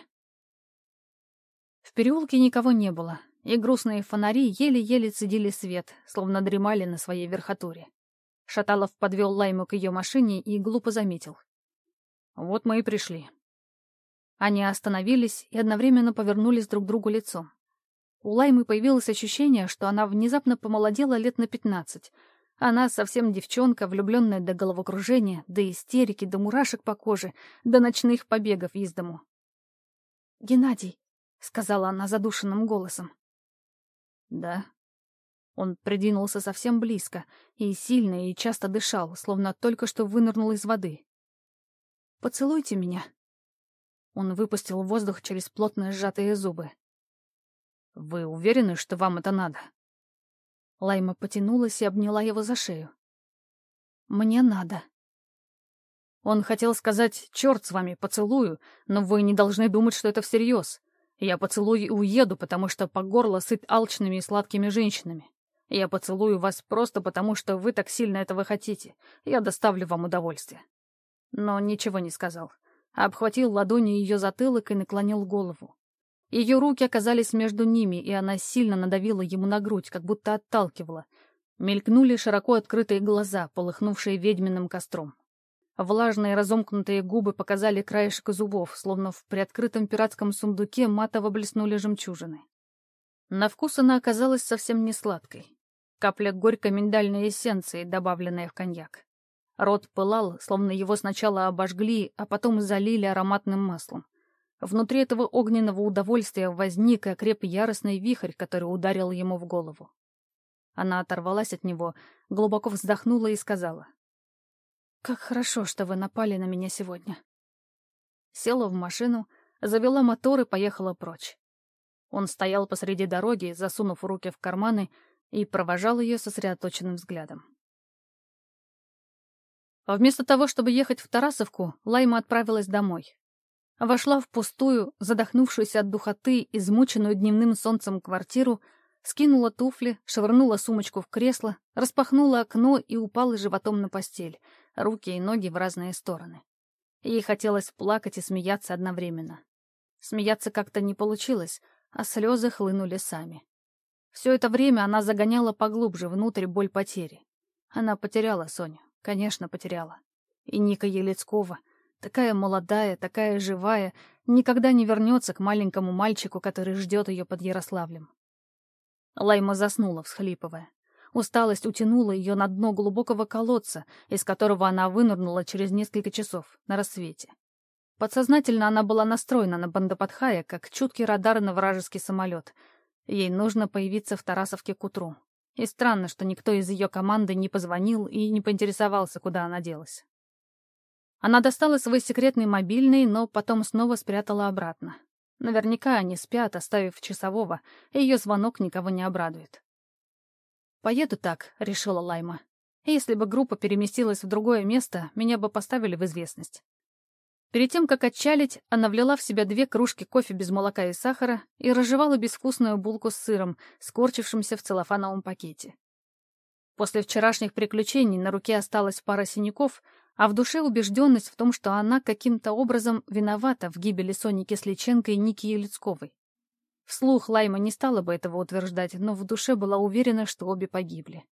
В переулке никого не было, и грустные фонари еле-еле цедили свет, словно дремали на своей верхотуре. Шаталов подвел Лайму к ее машине и глупо заметил. «Вот мы и пришли». Они остановились и одновременно повернулись друг к другу лицом. У Лаймы появилось ощущение, что она внезапно помолодела лет на пятнадцать — она совсем девчонка, влюбленная до головокружения, до истерики, до мурашек по коже, до ночных побегов из дому. «Геннадий», — сказала она задушенным голосом. «Да». Он придвинулся совсем близко и сильно и часто дышал, словно только что вынырнул из воды. «Поцелуйте меня». Он выпустил воздух через плотно сжатые зубы. «Вы уверены, что вам это надо?» Лайма потянулась и обняла его за шею. «Мне надо». Он хотел сказать «Черт с вами, поцелую», но вы не должны думать, что это всерьез. Я поцелую и уеду, потому что по горло сыт алчными и сладкими женщинами. Я поцелую вас просто потому, что вы так сильно этого хотите. Я доставлю вам удовольствие. Но ничего не сказал. Обхватил ладонью ее затылок и наклонил голову. Ее руки оказались между ними, и она сильно надавила ему на грудь, как будто отталкивала. Мелькнули широко открытые глаза, полыхнувшие ведьминым костром. Влажные разомкнутые губы показали краешек зубов, словно в приоткрытом пиратском сундуке матово блеснули жемчужины. На вкус она оказалась совсем не сладкой. Капля горькой миндальной эссенции, добавленная в коньяк. Рот пылал, словно его сначала обожгли, а потом залили ароматным маслом. Внутри этого огненного удовольствия возник и окреп яростный вихрь, который ударил ему в голову. Она оторвалась от него, глубоко вздохнула и сказала — как хорошо, что вы напали на меня сегодня. Села в машину, завела мотор и поехала прочь. Он стоял посреди дороги, засунув руки в карманы, и провожал ее сосредоточенным взглядом. Вместо того, чтобы ехать в Тарасовку, Лайма отправилась домой. Вошла в пустую, задохнувшуюся от духоты, измученную дневным солнцем квартиру, скинула туфли, швырнула сумочку в кресло, распахнула окно и упала животом на постель — руки и ноги в разные стороны. Ей хотелось плакать и смеяться одновременно. Смеяться как-то не получилось, а слезы хлынули сами. Все это время она загоняла поглубже внутрь боль потери. Она потеряла Соню, конечно, потеряла. И Ника Елецкова, такая молодая, такая живая, никогда не вернется к маленькому мальчику, который ждет ее под Ярославлем. Лайма заснула, всхлипывая. Усталость утянула ее на дно глубокого колодца, из которого она вынырнула через несколько часов, на рассвете. Подсознательно она была настроена на Бандападхая, как чуткий радар на вражеский самолет. Ей нужно появиться в Тарасовке к утру. И странно, что никто из ее команды не позвонил и не поинтересовался, куда она делась. Она достала свой секретный мобильный, но потом снова спрятала обратно. Наверняка они спят, оставив часового, и ее звонок никого не обрадует. «Поеду так», — решила Лайма. «Если бы группа переместилась в другое место, меня бы поставили в известность». Перед тем, как отчалить, она влила в себя две кружки кофе без молока и сахара и разжевала безвкусную булку с сыром, скорчившимся в целлофановом пакете. После вчерашних приключений на руке осталась пара синяков, а в душе убежденность в том, что она каким-то образом виновата в гибели Сони Кисличенко и Ники Елецковой. Вслух Лайма не стала бы этого утверждать, но в душе была уверена, что обе погибли.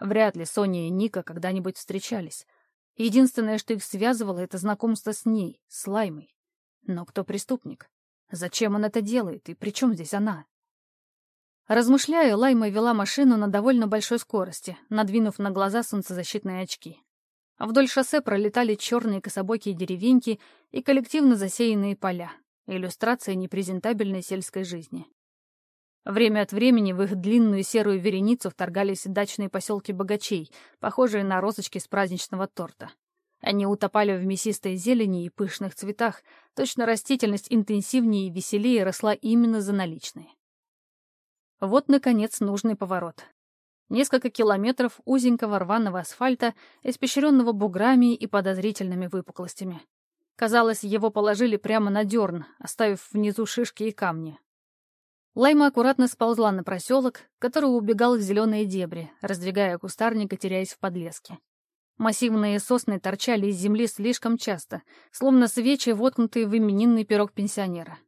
Вряд ли Соня и Ника когда-нибудь встречались. Единственное, что их связывало, это знакомство с ней, с Лаймой. Но кто преступник? Зачем он это делает, и при чем здесь она? Размышляя, Лайма вела машину на довольно большой скорости, надвинув на глаза солнцезащитные очки. Вдоль шоссе пролетали черные кособокие деревеньки и коллективно засеянные поля, иллюстрация непрезентабельной сельской жизни. Время от времени в их длинную серую вереницу вторгались дачные поселки богачей, похожие на розочки с праздничного торта. Они утопали в мясистой зелени и пышных цветах, точно растительность интенсивнее и веселее росла именно за наличные. Вот, наконец, нужный поворот. Несколько километров узенького рваного асфальта, испещренного буграми и подозрительными выпуклостями. Казалось, его положили прямо на дерн, оставив внизу шишки и камни. Лайма аккуратно сползла на проселок, который убегал в зеленые дебри, раздвигая кустарник и теряясь в подлеске. Массивные сосны торчали из земли слишком часто, словно свечи, воткнутые в именинный пирог пенсионера.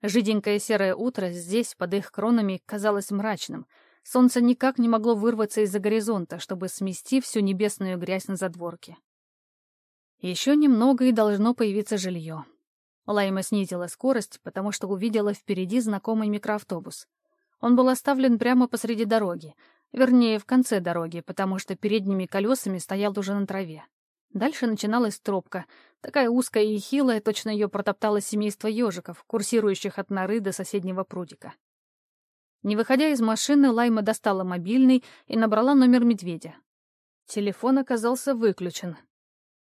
Жиденькое серое утро здесь, под их кронами, казалось мрачным. Солнце никак не могло вырваться из-за горизонта, чтобы смести всю небесную грязь на задворке. Еще немного и должно появиться жилье. Лайма снизила скорость, потому что увидела впереди знакомый микроавтобус. Он был оставлен прямо посреди дороги, вернее, в конце дороги, потому что передними колесами стоял уже на траве. Дальше начиналась тропка, такая узкая и хилая, точно ее протоптало семейство ежиков, курсирующих от норы до соседнего прудика. Не выходя из машины, Лайма достала мобильный и набрала номер медведя. Телефон оказался выключен,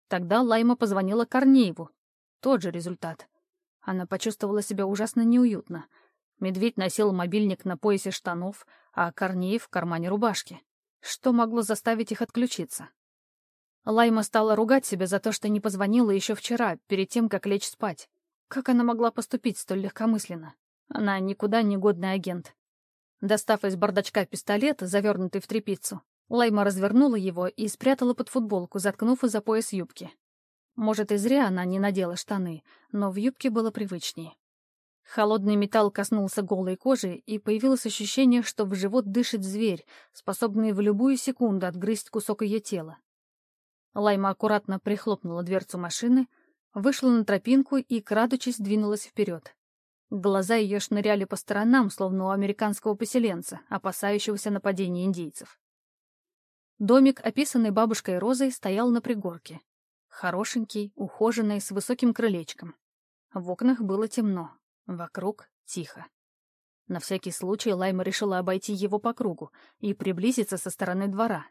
Тогда Лайма позвонила Корнееву. Тот же результат. Она почувствовала себя ужасно неуютно. Медведь носил мобильник на поясе штанов, а Корнеев в кармане рубашки. Что могло заставить их отключиться? Лайма стала ругать себя за то, что не позвонила еще вчера, перед тем, как лечь спать. Как она могла поступить столь легкомысленно? Она никуда не годный агент. Достав из бардачка пистолет, завернутый в тряпицу, Лайма развернула его и спрятала под футболку, заткнув за пояс юбки. Может, и зря она не надела штаны, но в юбке было привычнее. Холодный металл коснулся голой кожи, и появилось ощущение, что в живот дышит зверь, способный в любую секунду отгрызть кусок ее тела. Лайма аккуратно прихлопнула дверцу машины, вышла на тропинку и, крадучись, двинулась вперед. Глаза ее шныряли по сторонам, словно у американского поселенца, опасающегося нападения индейцев. Домик, описанный бабушкой Розой, стоял на пригорке. Хорошенький, ухоженный, с высоким крылечком. В окнах было темно, вокруг тихо. На всякий случай Лайма решила обойти его по кругу и приблизиться со стороны двора.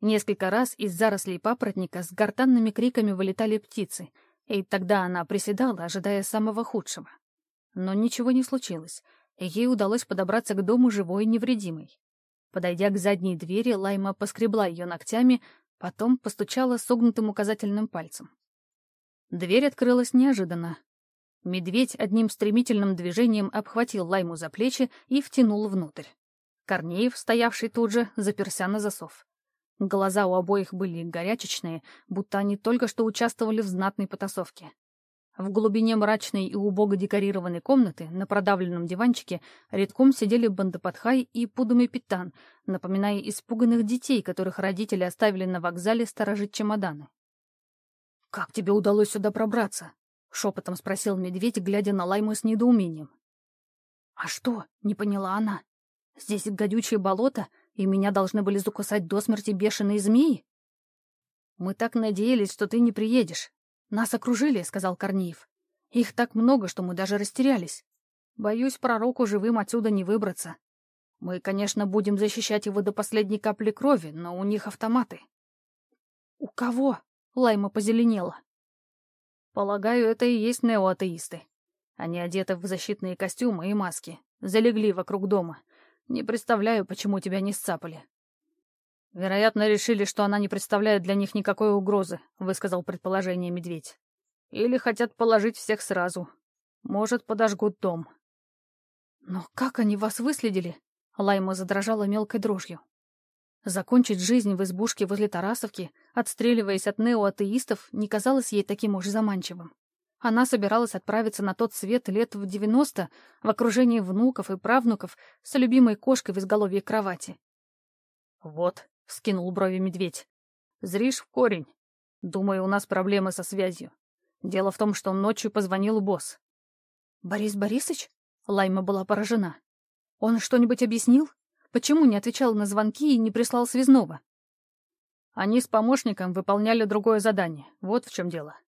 Несколько раз из зарослей папоротника с гортанными криками вылетали птицы, и тогда она приседала, ожидая самого худшего. Но ничего не случилось, и ей удалось подобраться к дому живой и невредимой. Подойдя к задней двери, Лайма поскребла ее ногтями, потом постучала согнутым указательным пальцем. Дверь открылась неожиданно. Медведь одним стремительным движением обхватил Лайму за плечи и втянул внутрь. Корнеев, стоявший тут же, заперся на засов. Глаза у обоих были горячечные, будто они только что участвовали в знатной потасовке. В глубине мрачной и убого декорированной комнаты на продавленном диванчике редком сидели Бандападхай и Пудуми Питан, напоминая испуганных детей, которых родители оставили на вокзале сторожить чемоданы. «Как тебе удалось сюда пробраться?» — шепотом спросил медведь, глядя на Лайму с недоумением. «А что?» — не поняла она. «Здесь гадючее болото, и меня должны были закусать до смерти бешеные змеи? Мы так надеялись, что ты не приедешь. Нас окружили, — сказал Корнеев. Их так много, что мы даже растерялись. Боюсь, пророку живым отсюда не выбраться. Мы, конечно, будем защищать его до последней капли крови, но у них автоматы. У кого? Лайма позеленела. Полагаю, это и есть неоатеисты. Они одеты в защитные костюмы и маски, залегли вокруг дома, не представляю, почему тебя не сцапали. Вероятно, решили, что она не представляет для них никакой угрозы, высказал предположение медведь. Или хотят положить всех сразу. Может, подожгут дом. Но как они вас выследили? Лайма задрожала мелкой дрожью. Закончить жизнь в избушке возле Тарасовки, отстреливаясь от неоатеистов, не казалось ей таким уж заманчивым. Она собиралась отправиться на тот свет лет в девяносто в окружении внуков и правнуков с любимой кошкой в изголовье кровати. «Вот», — скинул брови медведь, — «зришь в корень. Думаю, у нас проблемы со связью. Дело в том, что ночью позвонил босс». «Борис Борисович?» — Лайма была поражена. «Он что-нибудь объяснил? Почему не отвечал на звонки и не прислал связного?» Они с помощником выполняли другое задание. Вот в чем дело.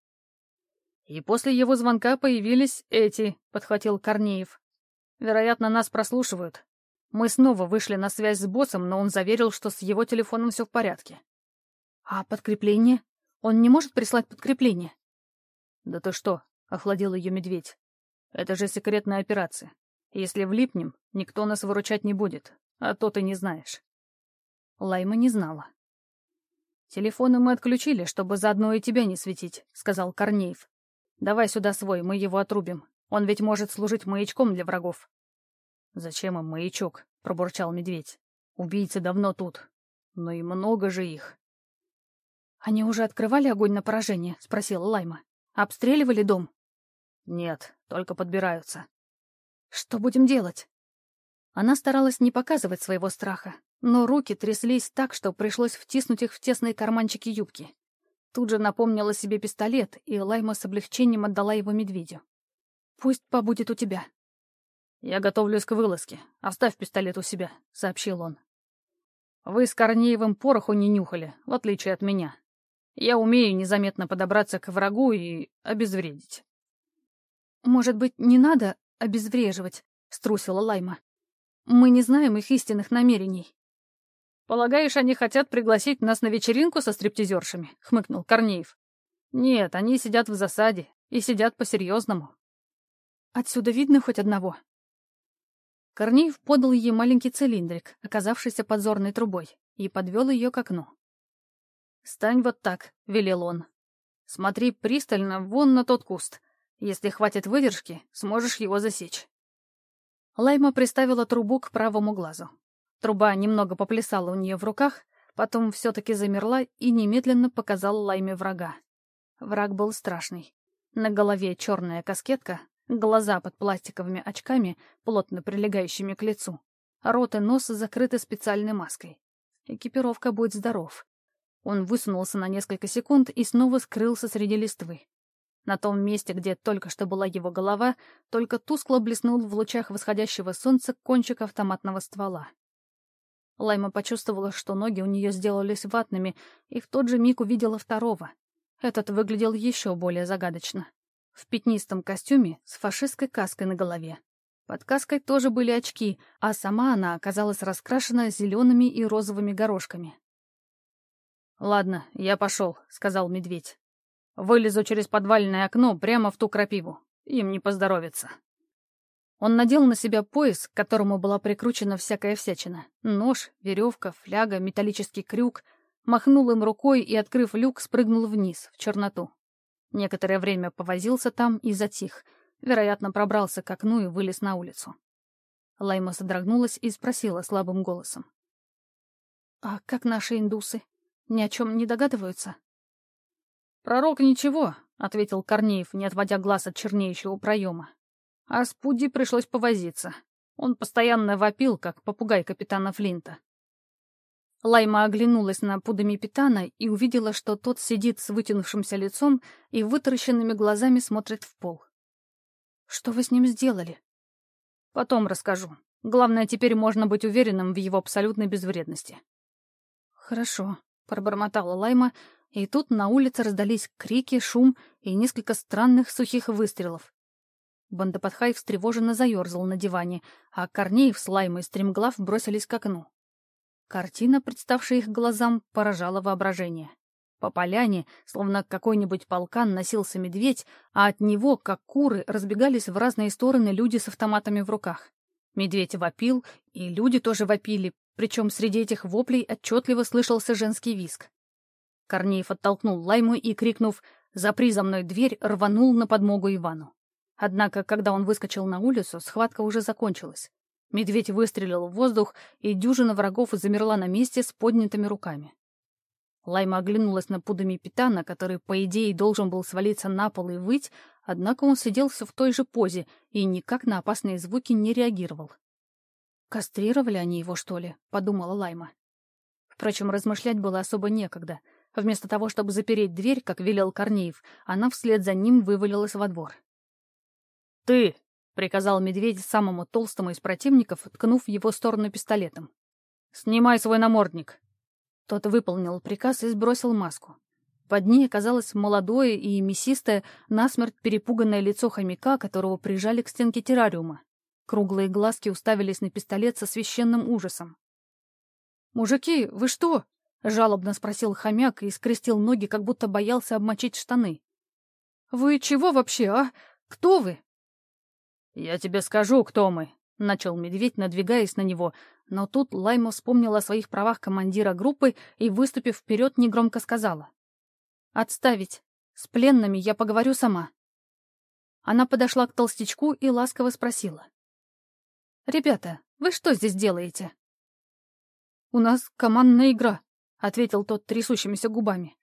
И после его звонка появились эти, — подхватил Корнеев. Вероятно, нас прослушивают. Мы снова вышли на связь с боссом, но он заверил, что с его телефоном все в порядке. А подкрепление? Он не может прислать подкрепление? Да ты что, — охладил ее медведь. Это же секретная операция. Если влипнем, никто нас выручать не будет, а то ты не знаешь. Лайма не знала. «Телефоны мы отключили, чтобы заодно и тебя не светить», — сказал Корнеев. Давай сюда свой, мы его отрубим. Он ведь может служить маячком для врагов. Зачем им маячок? Пробурчал медведь. Убийцы давно тут. Но и много же их. Они уже открывали огонь на поражение? Спросила Лайма. Обстреливали дом? Нет, только подбираются. Что будем делать? Она старалась не показывать своего страха, но руки тряслись так, что пришлось втиснуть их в тесные карманчики юбки. Тут же напомнила себе пистолет, и Лайма с облегчением отдала его медведю. «Пусть побудет у тебя». «Я готовлюсь к вылазке. Оставь пистолет у себя», — сообщил он. «Вы с Корнеевым пороху не нюхали, в отличие от меня. Я умею незаметно подобраться к врагу и обезвредить». «Может быть, не надо обезвреживать?» — струсила Лайма. «Мы не знаем их истинных намерений». «Полагаешь, они хотят пригласить нас на вечеринку со стриптизершами?» — хмыкнул Корнеев. «Нет, они сидят в засаде и сидят по-серьезному». «Отсюда видно хоть одного?» Корнеев подал ей маленький цилиндрик, оказавшийся подзорной трубой, и подвел ее к окну. «Стань вот так», — велел он. «Смотри пристально вон на тот куст. Если хватит выдержки, сможешь его засечь». Лайма приставила трубу к правому глазу. Труба немного поплясала у нее в руках, потом все-таки замерла и немедленно показала Лайме врага. Враг был страшный. На голове черная каскетка, глаза под пластиковыми очками, плотно прилегающими к лицу. Рот и нос закрыты специальной маской. Экипировка будет здоров. Он высунулся на несколько секунд и снова скрылся среди листвы. На том месте, где только что была его голова, только тускло блеснул в лучах восходящего солнца кончик автоматного ствола. Лайма почувствовала, что ноги у нее сделались ватными, и в тот же миг увидела второго. Этот выглядел еще более загадочно. В пятнистом костюме с фашистской каской на голове. Под каской тоже были очки, а сама она оказалась раскрашена зелеными и розовыми горошками. «Ладно, я пошел», — сказал медведь. Вылезу через подвальное окно прямо в ту крапиву. Им не поздоровится. Он надел на себя пояс, к которому была прикручена всякая всячина. Нож, веревка, фляга, металлический крюк. Махнул им рукой и, открыв люк, спрыгнул вниз, в черноту. Некоторое время повозился там и затих. Вероятно, пробрался к окну и вылез на улицу. Лайма содрогнулась и спросила слабым голосом. «А как наши индусы? Ни о чем не догадываются?» «Пророк ничего», — ответил Корнеев, не отводя глаз от чернеющего проема. А с Пуди пришлось повозиться. Он постоянно вопил, как попугай капитана Флинта. Лайма оглянулась на Пудами-Питана и увидела, что тот сидит с вытянувшимся лицом и вытаращенными глазами смотрит в пол. «Что вы с ним сделали?» «Потом расскажу. Главное, теперь можно быть уверенным в его абсолютной безвредности». «Хорошо», — пробормотала Лайма, и тут на улице раздались крики, шум и несколько странных сухих выстрелов. Бандападхай встревоженно заерзал на диване, а Корнеев с Лаймой Стремглав бросились к окну. Картина, представшая их глазам, поражала воображение. По поляне, словно какой-нибудь полкан, носился медведь, а от него, как куры, разбегались в разные стороны люди с автоматами в руках. Медведь вопил, и люди тоже вопили, причем среди этих воплей отчетливо слышался женский виск. Корнеев оттолкнул Лайму и, крикнув «Запри за мной дверь!», рванул на подмогу Ивану. Однако, когда он выскочил на улицу, схватка уже закончилась. Медведь выстрелил в воздух, и дюжина врагов замерла на месте с поднятыми руками. Лайма оглянулась на пудами Питана, который, по идее, должен был свалиться на пол и выть, однако он сидел все в той же позе и никак на опасные звуки не реагировал. «Кастрировали они его, что ли?» — подумала Лайма. Впрочем, размышлять было особо некогда — Вместо того, чтобы запереть дверь, как велел Корнеев, она вслед за ним вывалилась во двор. «Ты!» — приказал медведь самому толстому из противников, ткнув его сторону пистолетом. «Снимай свой намордник!» Тот выполнил приказ и сбросил маску. Под ней оказалось молодое и мясистое, насмерть перепуганное лицо хомяка, которого прижали к стенке террариума. Круглые глазки уставились на пистолет со священным ужасом. «Мужики, вы что?» — жалобно спросил хомяк и скрестил ноги, как будто боялся обмочить штаны. «Вы чего вообще, а? Кто вы?» «Я тебе скажу, кто мы», — начал медведь, надвигаясь на него, но тут Лайма вспомнила о своих правах командира группы и, выступив вперед, негромко сказала. «Отставить. С пленными я поговорю сама». Она подошла к толстячку и ласково спросила. «Ребята, вы что здесь делаете?» «У нас командная игра», ответил тот трясущимися губами.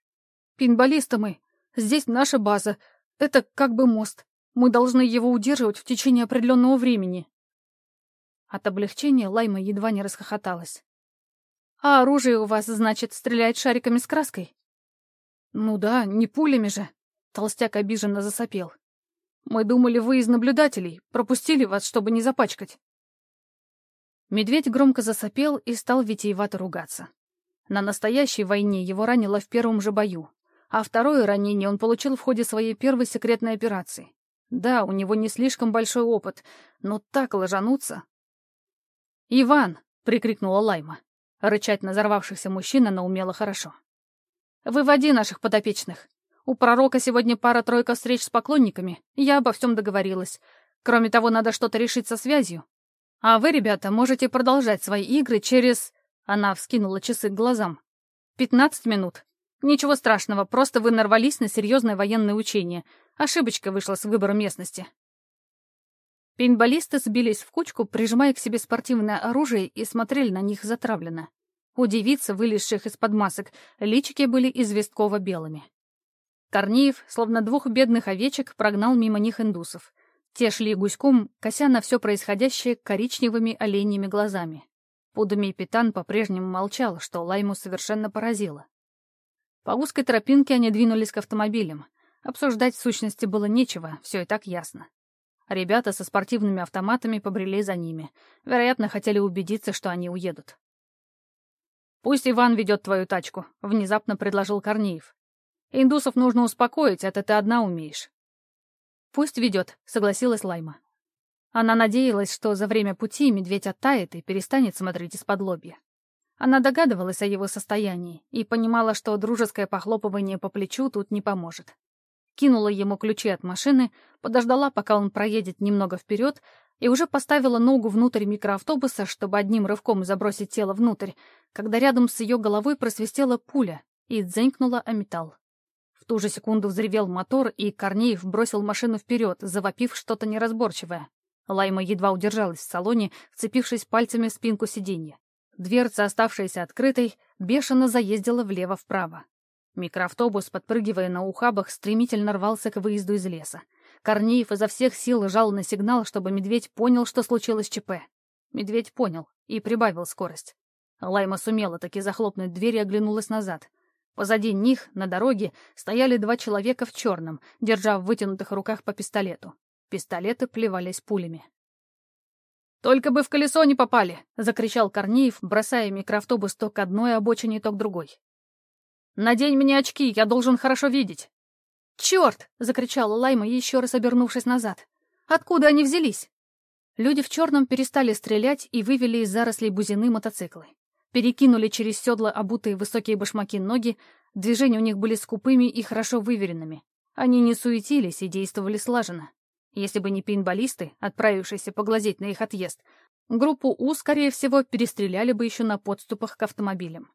«Пинболисты мы. Здесь наша база. Это как бы мост. Мы должны его удерживать в течение определенного времени». От облегчения Лайма едва не расхохоталась. «А оружие у вас, значит, стреляет шариками с краской?» «Ну да, не пулями же», — толстяк обиженно засопел. «Мы думали, вы из наблюдателей, пропустили вас, чтобы не запачкать». Медведь громко засопел и стал витиевато ругаться. На настоящей войне его ранило в первом же бою, а второе ранение он получил в ходе своей первой секретной операции. Да, у него не слишком большой опыт, но так ложануться... «Иван!» — прикрикнула Лайма. Рычать на взорвавшихся мужчин она умела хорошо. «Выводи наших подопечных. У пророка сегодня пара-тройка встреч с поклонниками. Я обо всем договорилась. Кроме того, надо что-то решить со связью. А вы, ребята, можете продолжать свои игры через...» Она вскинула часы к глазам. «Пятнадцать минут. Ничего страшного, просто вы нарвались на серьезное военное учение. Ошибочка вышла с выбором местности. Пейнтболисты сбились в кучку, прижимая к себе спортивное оружие и смотрели на них затравленно. У девиц, вылезших из-под масок, личики были известково-белыми. Корнеев, словно двух бедных овечек, прогнал мимо них индусов. Те шли гуськом, кося на все происходящее коричневыми оленьими глазами. Пудумий Питан по-прежнему молчал, что Лайму совершенно поразило. По узкой тропинке они двинулись к автомобилям. Обсуждать в сущности было нечего, все и так ясно. Ребята со спортивными автоматами побрели за ними. Вероятно, хотели убедиться, что они уедут. «Пусть Иван ведет твою тачку», — внезапно предложил Корнеев. «Индусов нужно успокоить, это ты одна умеешь». «Пусть ведет», — согласилась Лайма. Она надеялась, что за время пути медведь оттает и перестанет смотреть из-под лобья. Она догадывалась о его состоянии и понимала, что дружеское похлопывание по плечу тут не поможет. Кинула ему ключи от машины, подождала, пока он проедет немного вперед, и уже поставила ногу внутрь микроавтобуса, чтобы одним рывком забросить тело внутрь, когда рядом с ее головой просвистела пуля и дзенькнула о металл. В ту же секунду взревел мотор, и Корнеев бросил машину вперед, завопив что-то неразборчивое. Лайма едва удержалась в салоне, вцепившись пальцами в спинку сиденья. Дверца, оставшаяся открытой, бешено заездила влево-вправо. Микроавтобус, подпрыгивая на ухабах, стремительно рвался к выезду из леса. Корнеев изо всех сил жал на сигнал, чтобы медведь понял, что случилось ЧП. Медведь понял и прибавил скорость. Лайма сумела таки захлопнуть дверь и оглянулась назад. Позади них, на дороге, стояли два человека в черном, держа в вытянутых руках по пистолету. Пистолеты плевались пулями. «Только бы в колесо не попали!» — закричал Корнеев, бросая микроавтобус то к одной обочине, то к другой. «Надень мне очки, я должен хорошо видеть!» «Черт!» — закричала Лайма, еще раз обернувшись назад. «Откуда они взялись?» Люди в черном перестали стрелять и вывели из зарослей бузины мотоциклы. Перекинули через седла обутые высокие башмаки ноги, движения у них были скупыми и хорошо выверенными. Они не суетились и действовали слаженно. Если бы не пейнтболисты, отправившиеся поглазеть на их отъезд, группу У, скорее всего, перестреляли бы еще на подступах к автомобилям.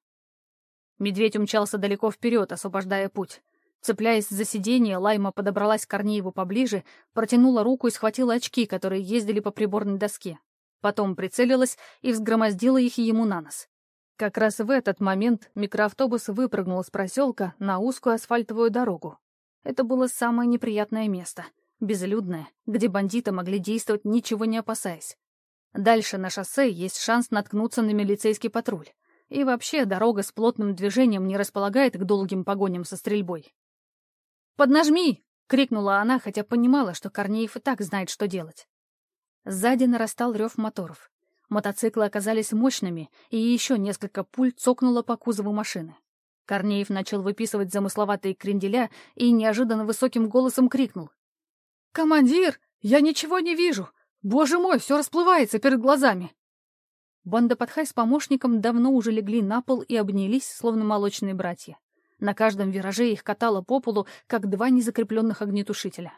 Медведь умчался далеко вперед, освобождая путь. Цепляясь за сиденье, Лайма подобралась к Корнееву поближе, протянула руку и схватила очки, которые ездили по приборной доске. Потом прицелилась и взгромоздила их ему на нос. Как раз в этот момент микроавтобус выпрыгнул с проселка на узкую асфальтовую дорогу. Это было самое неприятное место. Безлюдное, где бандиты могли действовать, ничего не опасаясь. Дальше на шоссе есть шанс наткнуться на милицейский патруль. И вообще дорога с плотным движением не располагает к долгим погоням со стрельбой. «Поднажми!» — крикнула она, хотя понимала, что Корнеев и так знает, что делать. Сзади нарастал рев моторов. Мотоциклы оказались мощными, и еще несколько пуль цокнуло по кузову машины. Корнеев начал выписывать замысловатые кренделя и неожиданно высоким голосом крикнул. «Командир, я ничего не вижу! Боже мой, все расплывается перед глазами!» Банда Подхай с помощником давно уже легли на пол и обнялись, словно молочные братья. На каждом вираже их катало по полу, как два незакрепленных огнетушителя.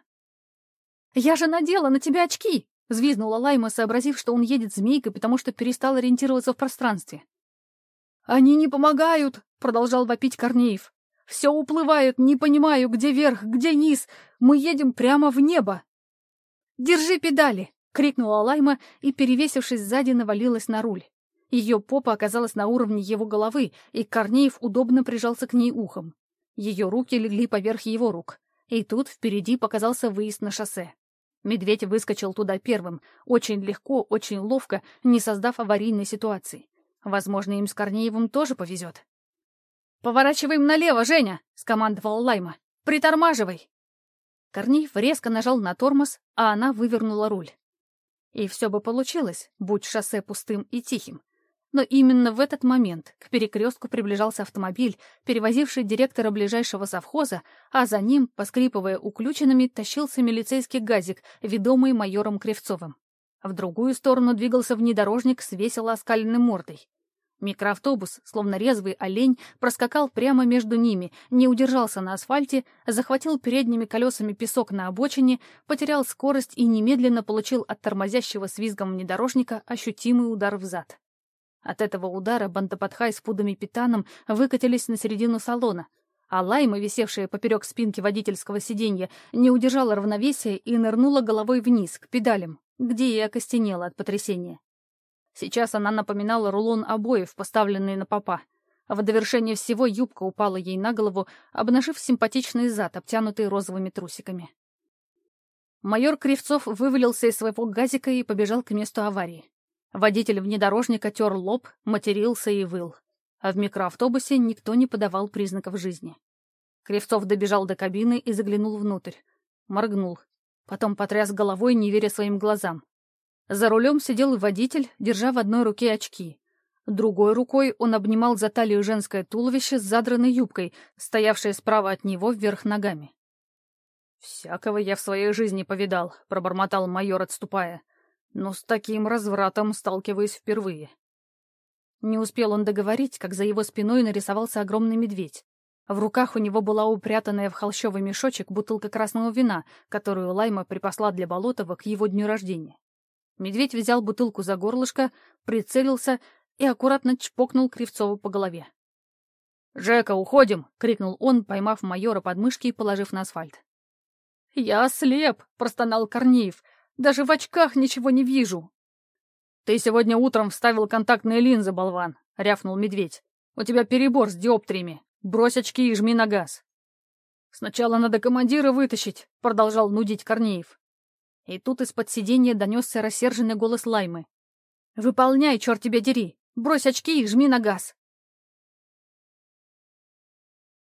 «Я же надела на тебя очки!» — взвизгнула Лайма, сообразив, что он едет змейкой, потому что перестал ориентироваться в пространстве. «Они не помогают!» — продолжал вопить Корнеев. «Все уплывает, не понимаю, где верх, где низ. Мы едем прямо в небо!» «Держи педали!» Крикнула Лайма и, перевесившись сзади, навалилась на руль. Ее попа оказалась на уровне его головы, и Корнеев удобно прижался к ней ухом. Ее руки легли поверх его рук. И тут впереди показался выезд на шоссе. Медведь выскочил туда первым, очень легко, очень ловко, не создав аварийной ситуации. Возможно, им с Корнеевым тоже повезет. «Поворачиваем налево, Женя!» — скомандовал Лайма. «Притормаживай!» Корнеев резко нажал на тормоз, а она вывернула руль. И все бы получилось, будь шоссе пустым и тихим. Но именно в этот момент к перекрестку приближался автомобиль, перевозивший директора ближайшего совхоза, а за ним, поскрипывая уключенными, тащился милицейский газик, ведомый майором Кривцовым. В другую сторону двигался внедорожник с весело оскаленной мордой. Микроавтобус, словно резвый олень, проскакал прямо между ними, не удержался на асфальте, захватил передними колесами песок на обочине, потерял скорость и немедленно получил от тормозящего с визгом внедорожника ощутимый удар в зад. От этого удара Бандападхай с пудами питаном выкатились на середину салона. а Лайма, висевшая поперек спинки водительского сиденья, не удержала равновесия и нырнула головой вниз, к педалям, где и окостенела от потрясения. Сейчас она напоминала рулон обоев, поставленные на попа. А в довершение всего юбка упала ей на голову, обнажив симпатичный зад, обтянутый розовыми трусиками. Майор Кривцов вывалился из своего газика и побежал к месту аварии. Водитель внедорожника тер лоб, матерился и выл. А в микроавтобусе никто не подавал признаков жизни. Кривцов добежал до кабины и заглянул внутрь. Моргнул. Потом потряс головой, не веря своим глазам. За рулем сидел водитель, держа в одной руке очки. Другой рукой он обнимал за талию женское туловище с задранной юбкой, стоявшее справа от него вверх ногами. «Всякого я в своей жизни повидал», — пробормотал майор, отступая. «Но с таким развратом сталкиваюсь впервые». Не успел он договорить, как за его спиной нарисовался огромный медведь. В руках у него была упрятанная в холщовый мешочек бутылка красного вина, которую Лайма припасла для Болотова к его дню рождения. Медведь взял бутылку за горлышко, прицелился и аккуратно чпокнул Кривцова по голове. «Жека, уходим!» — крикнул он, поймав майора под мышки и положив на асфальт. «Я ослеп!» — простонал Корнеев. «Даже в очках ничего не вижу!» «Ты сегодня утром вставил контактные линзы, болван!» — рявкнул медведь. «У тебя перебор с диоптриями. Брось очки и жми на газ!» «Сначала надо командира вытащить!» — продолжал нудить Корнеев. И тут из-под сиденья донесся рассерженный голос Лаймы. «Выполняй, черт тебя дери! Брось очки и жми на газ!»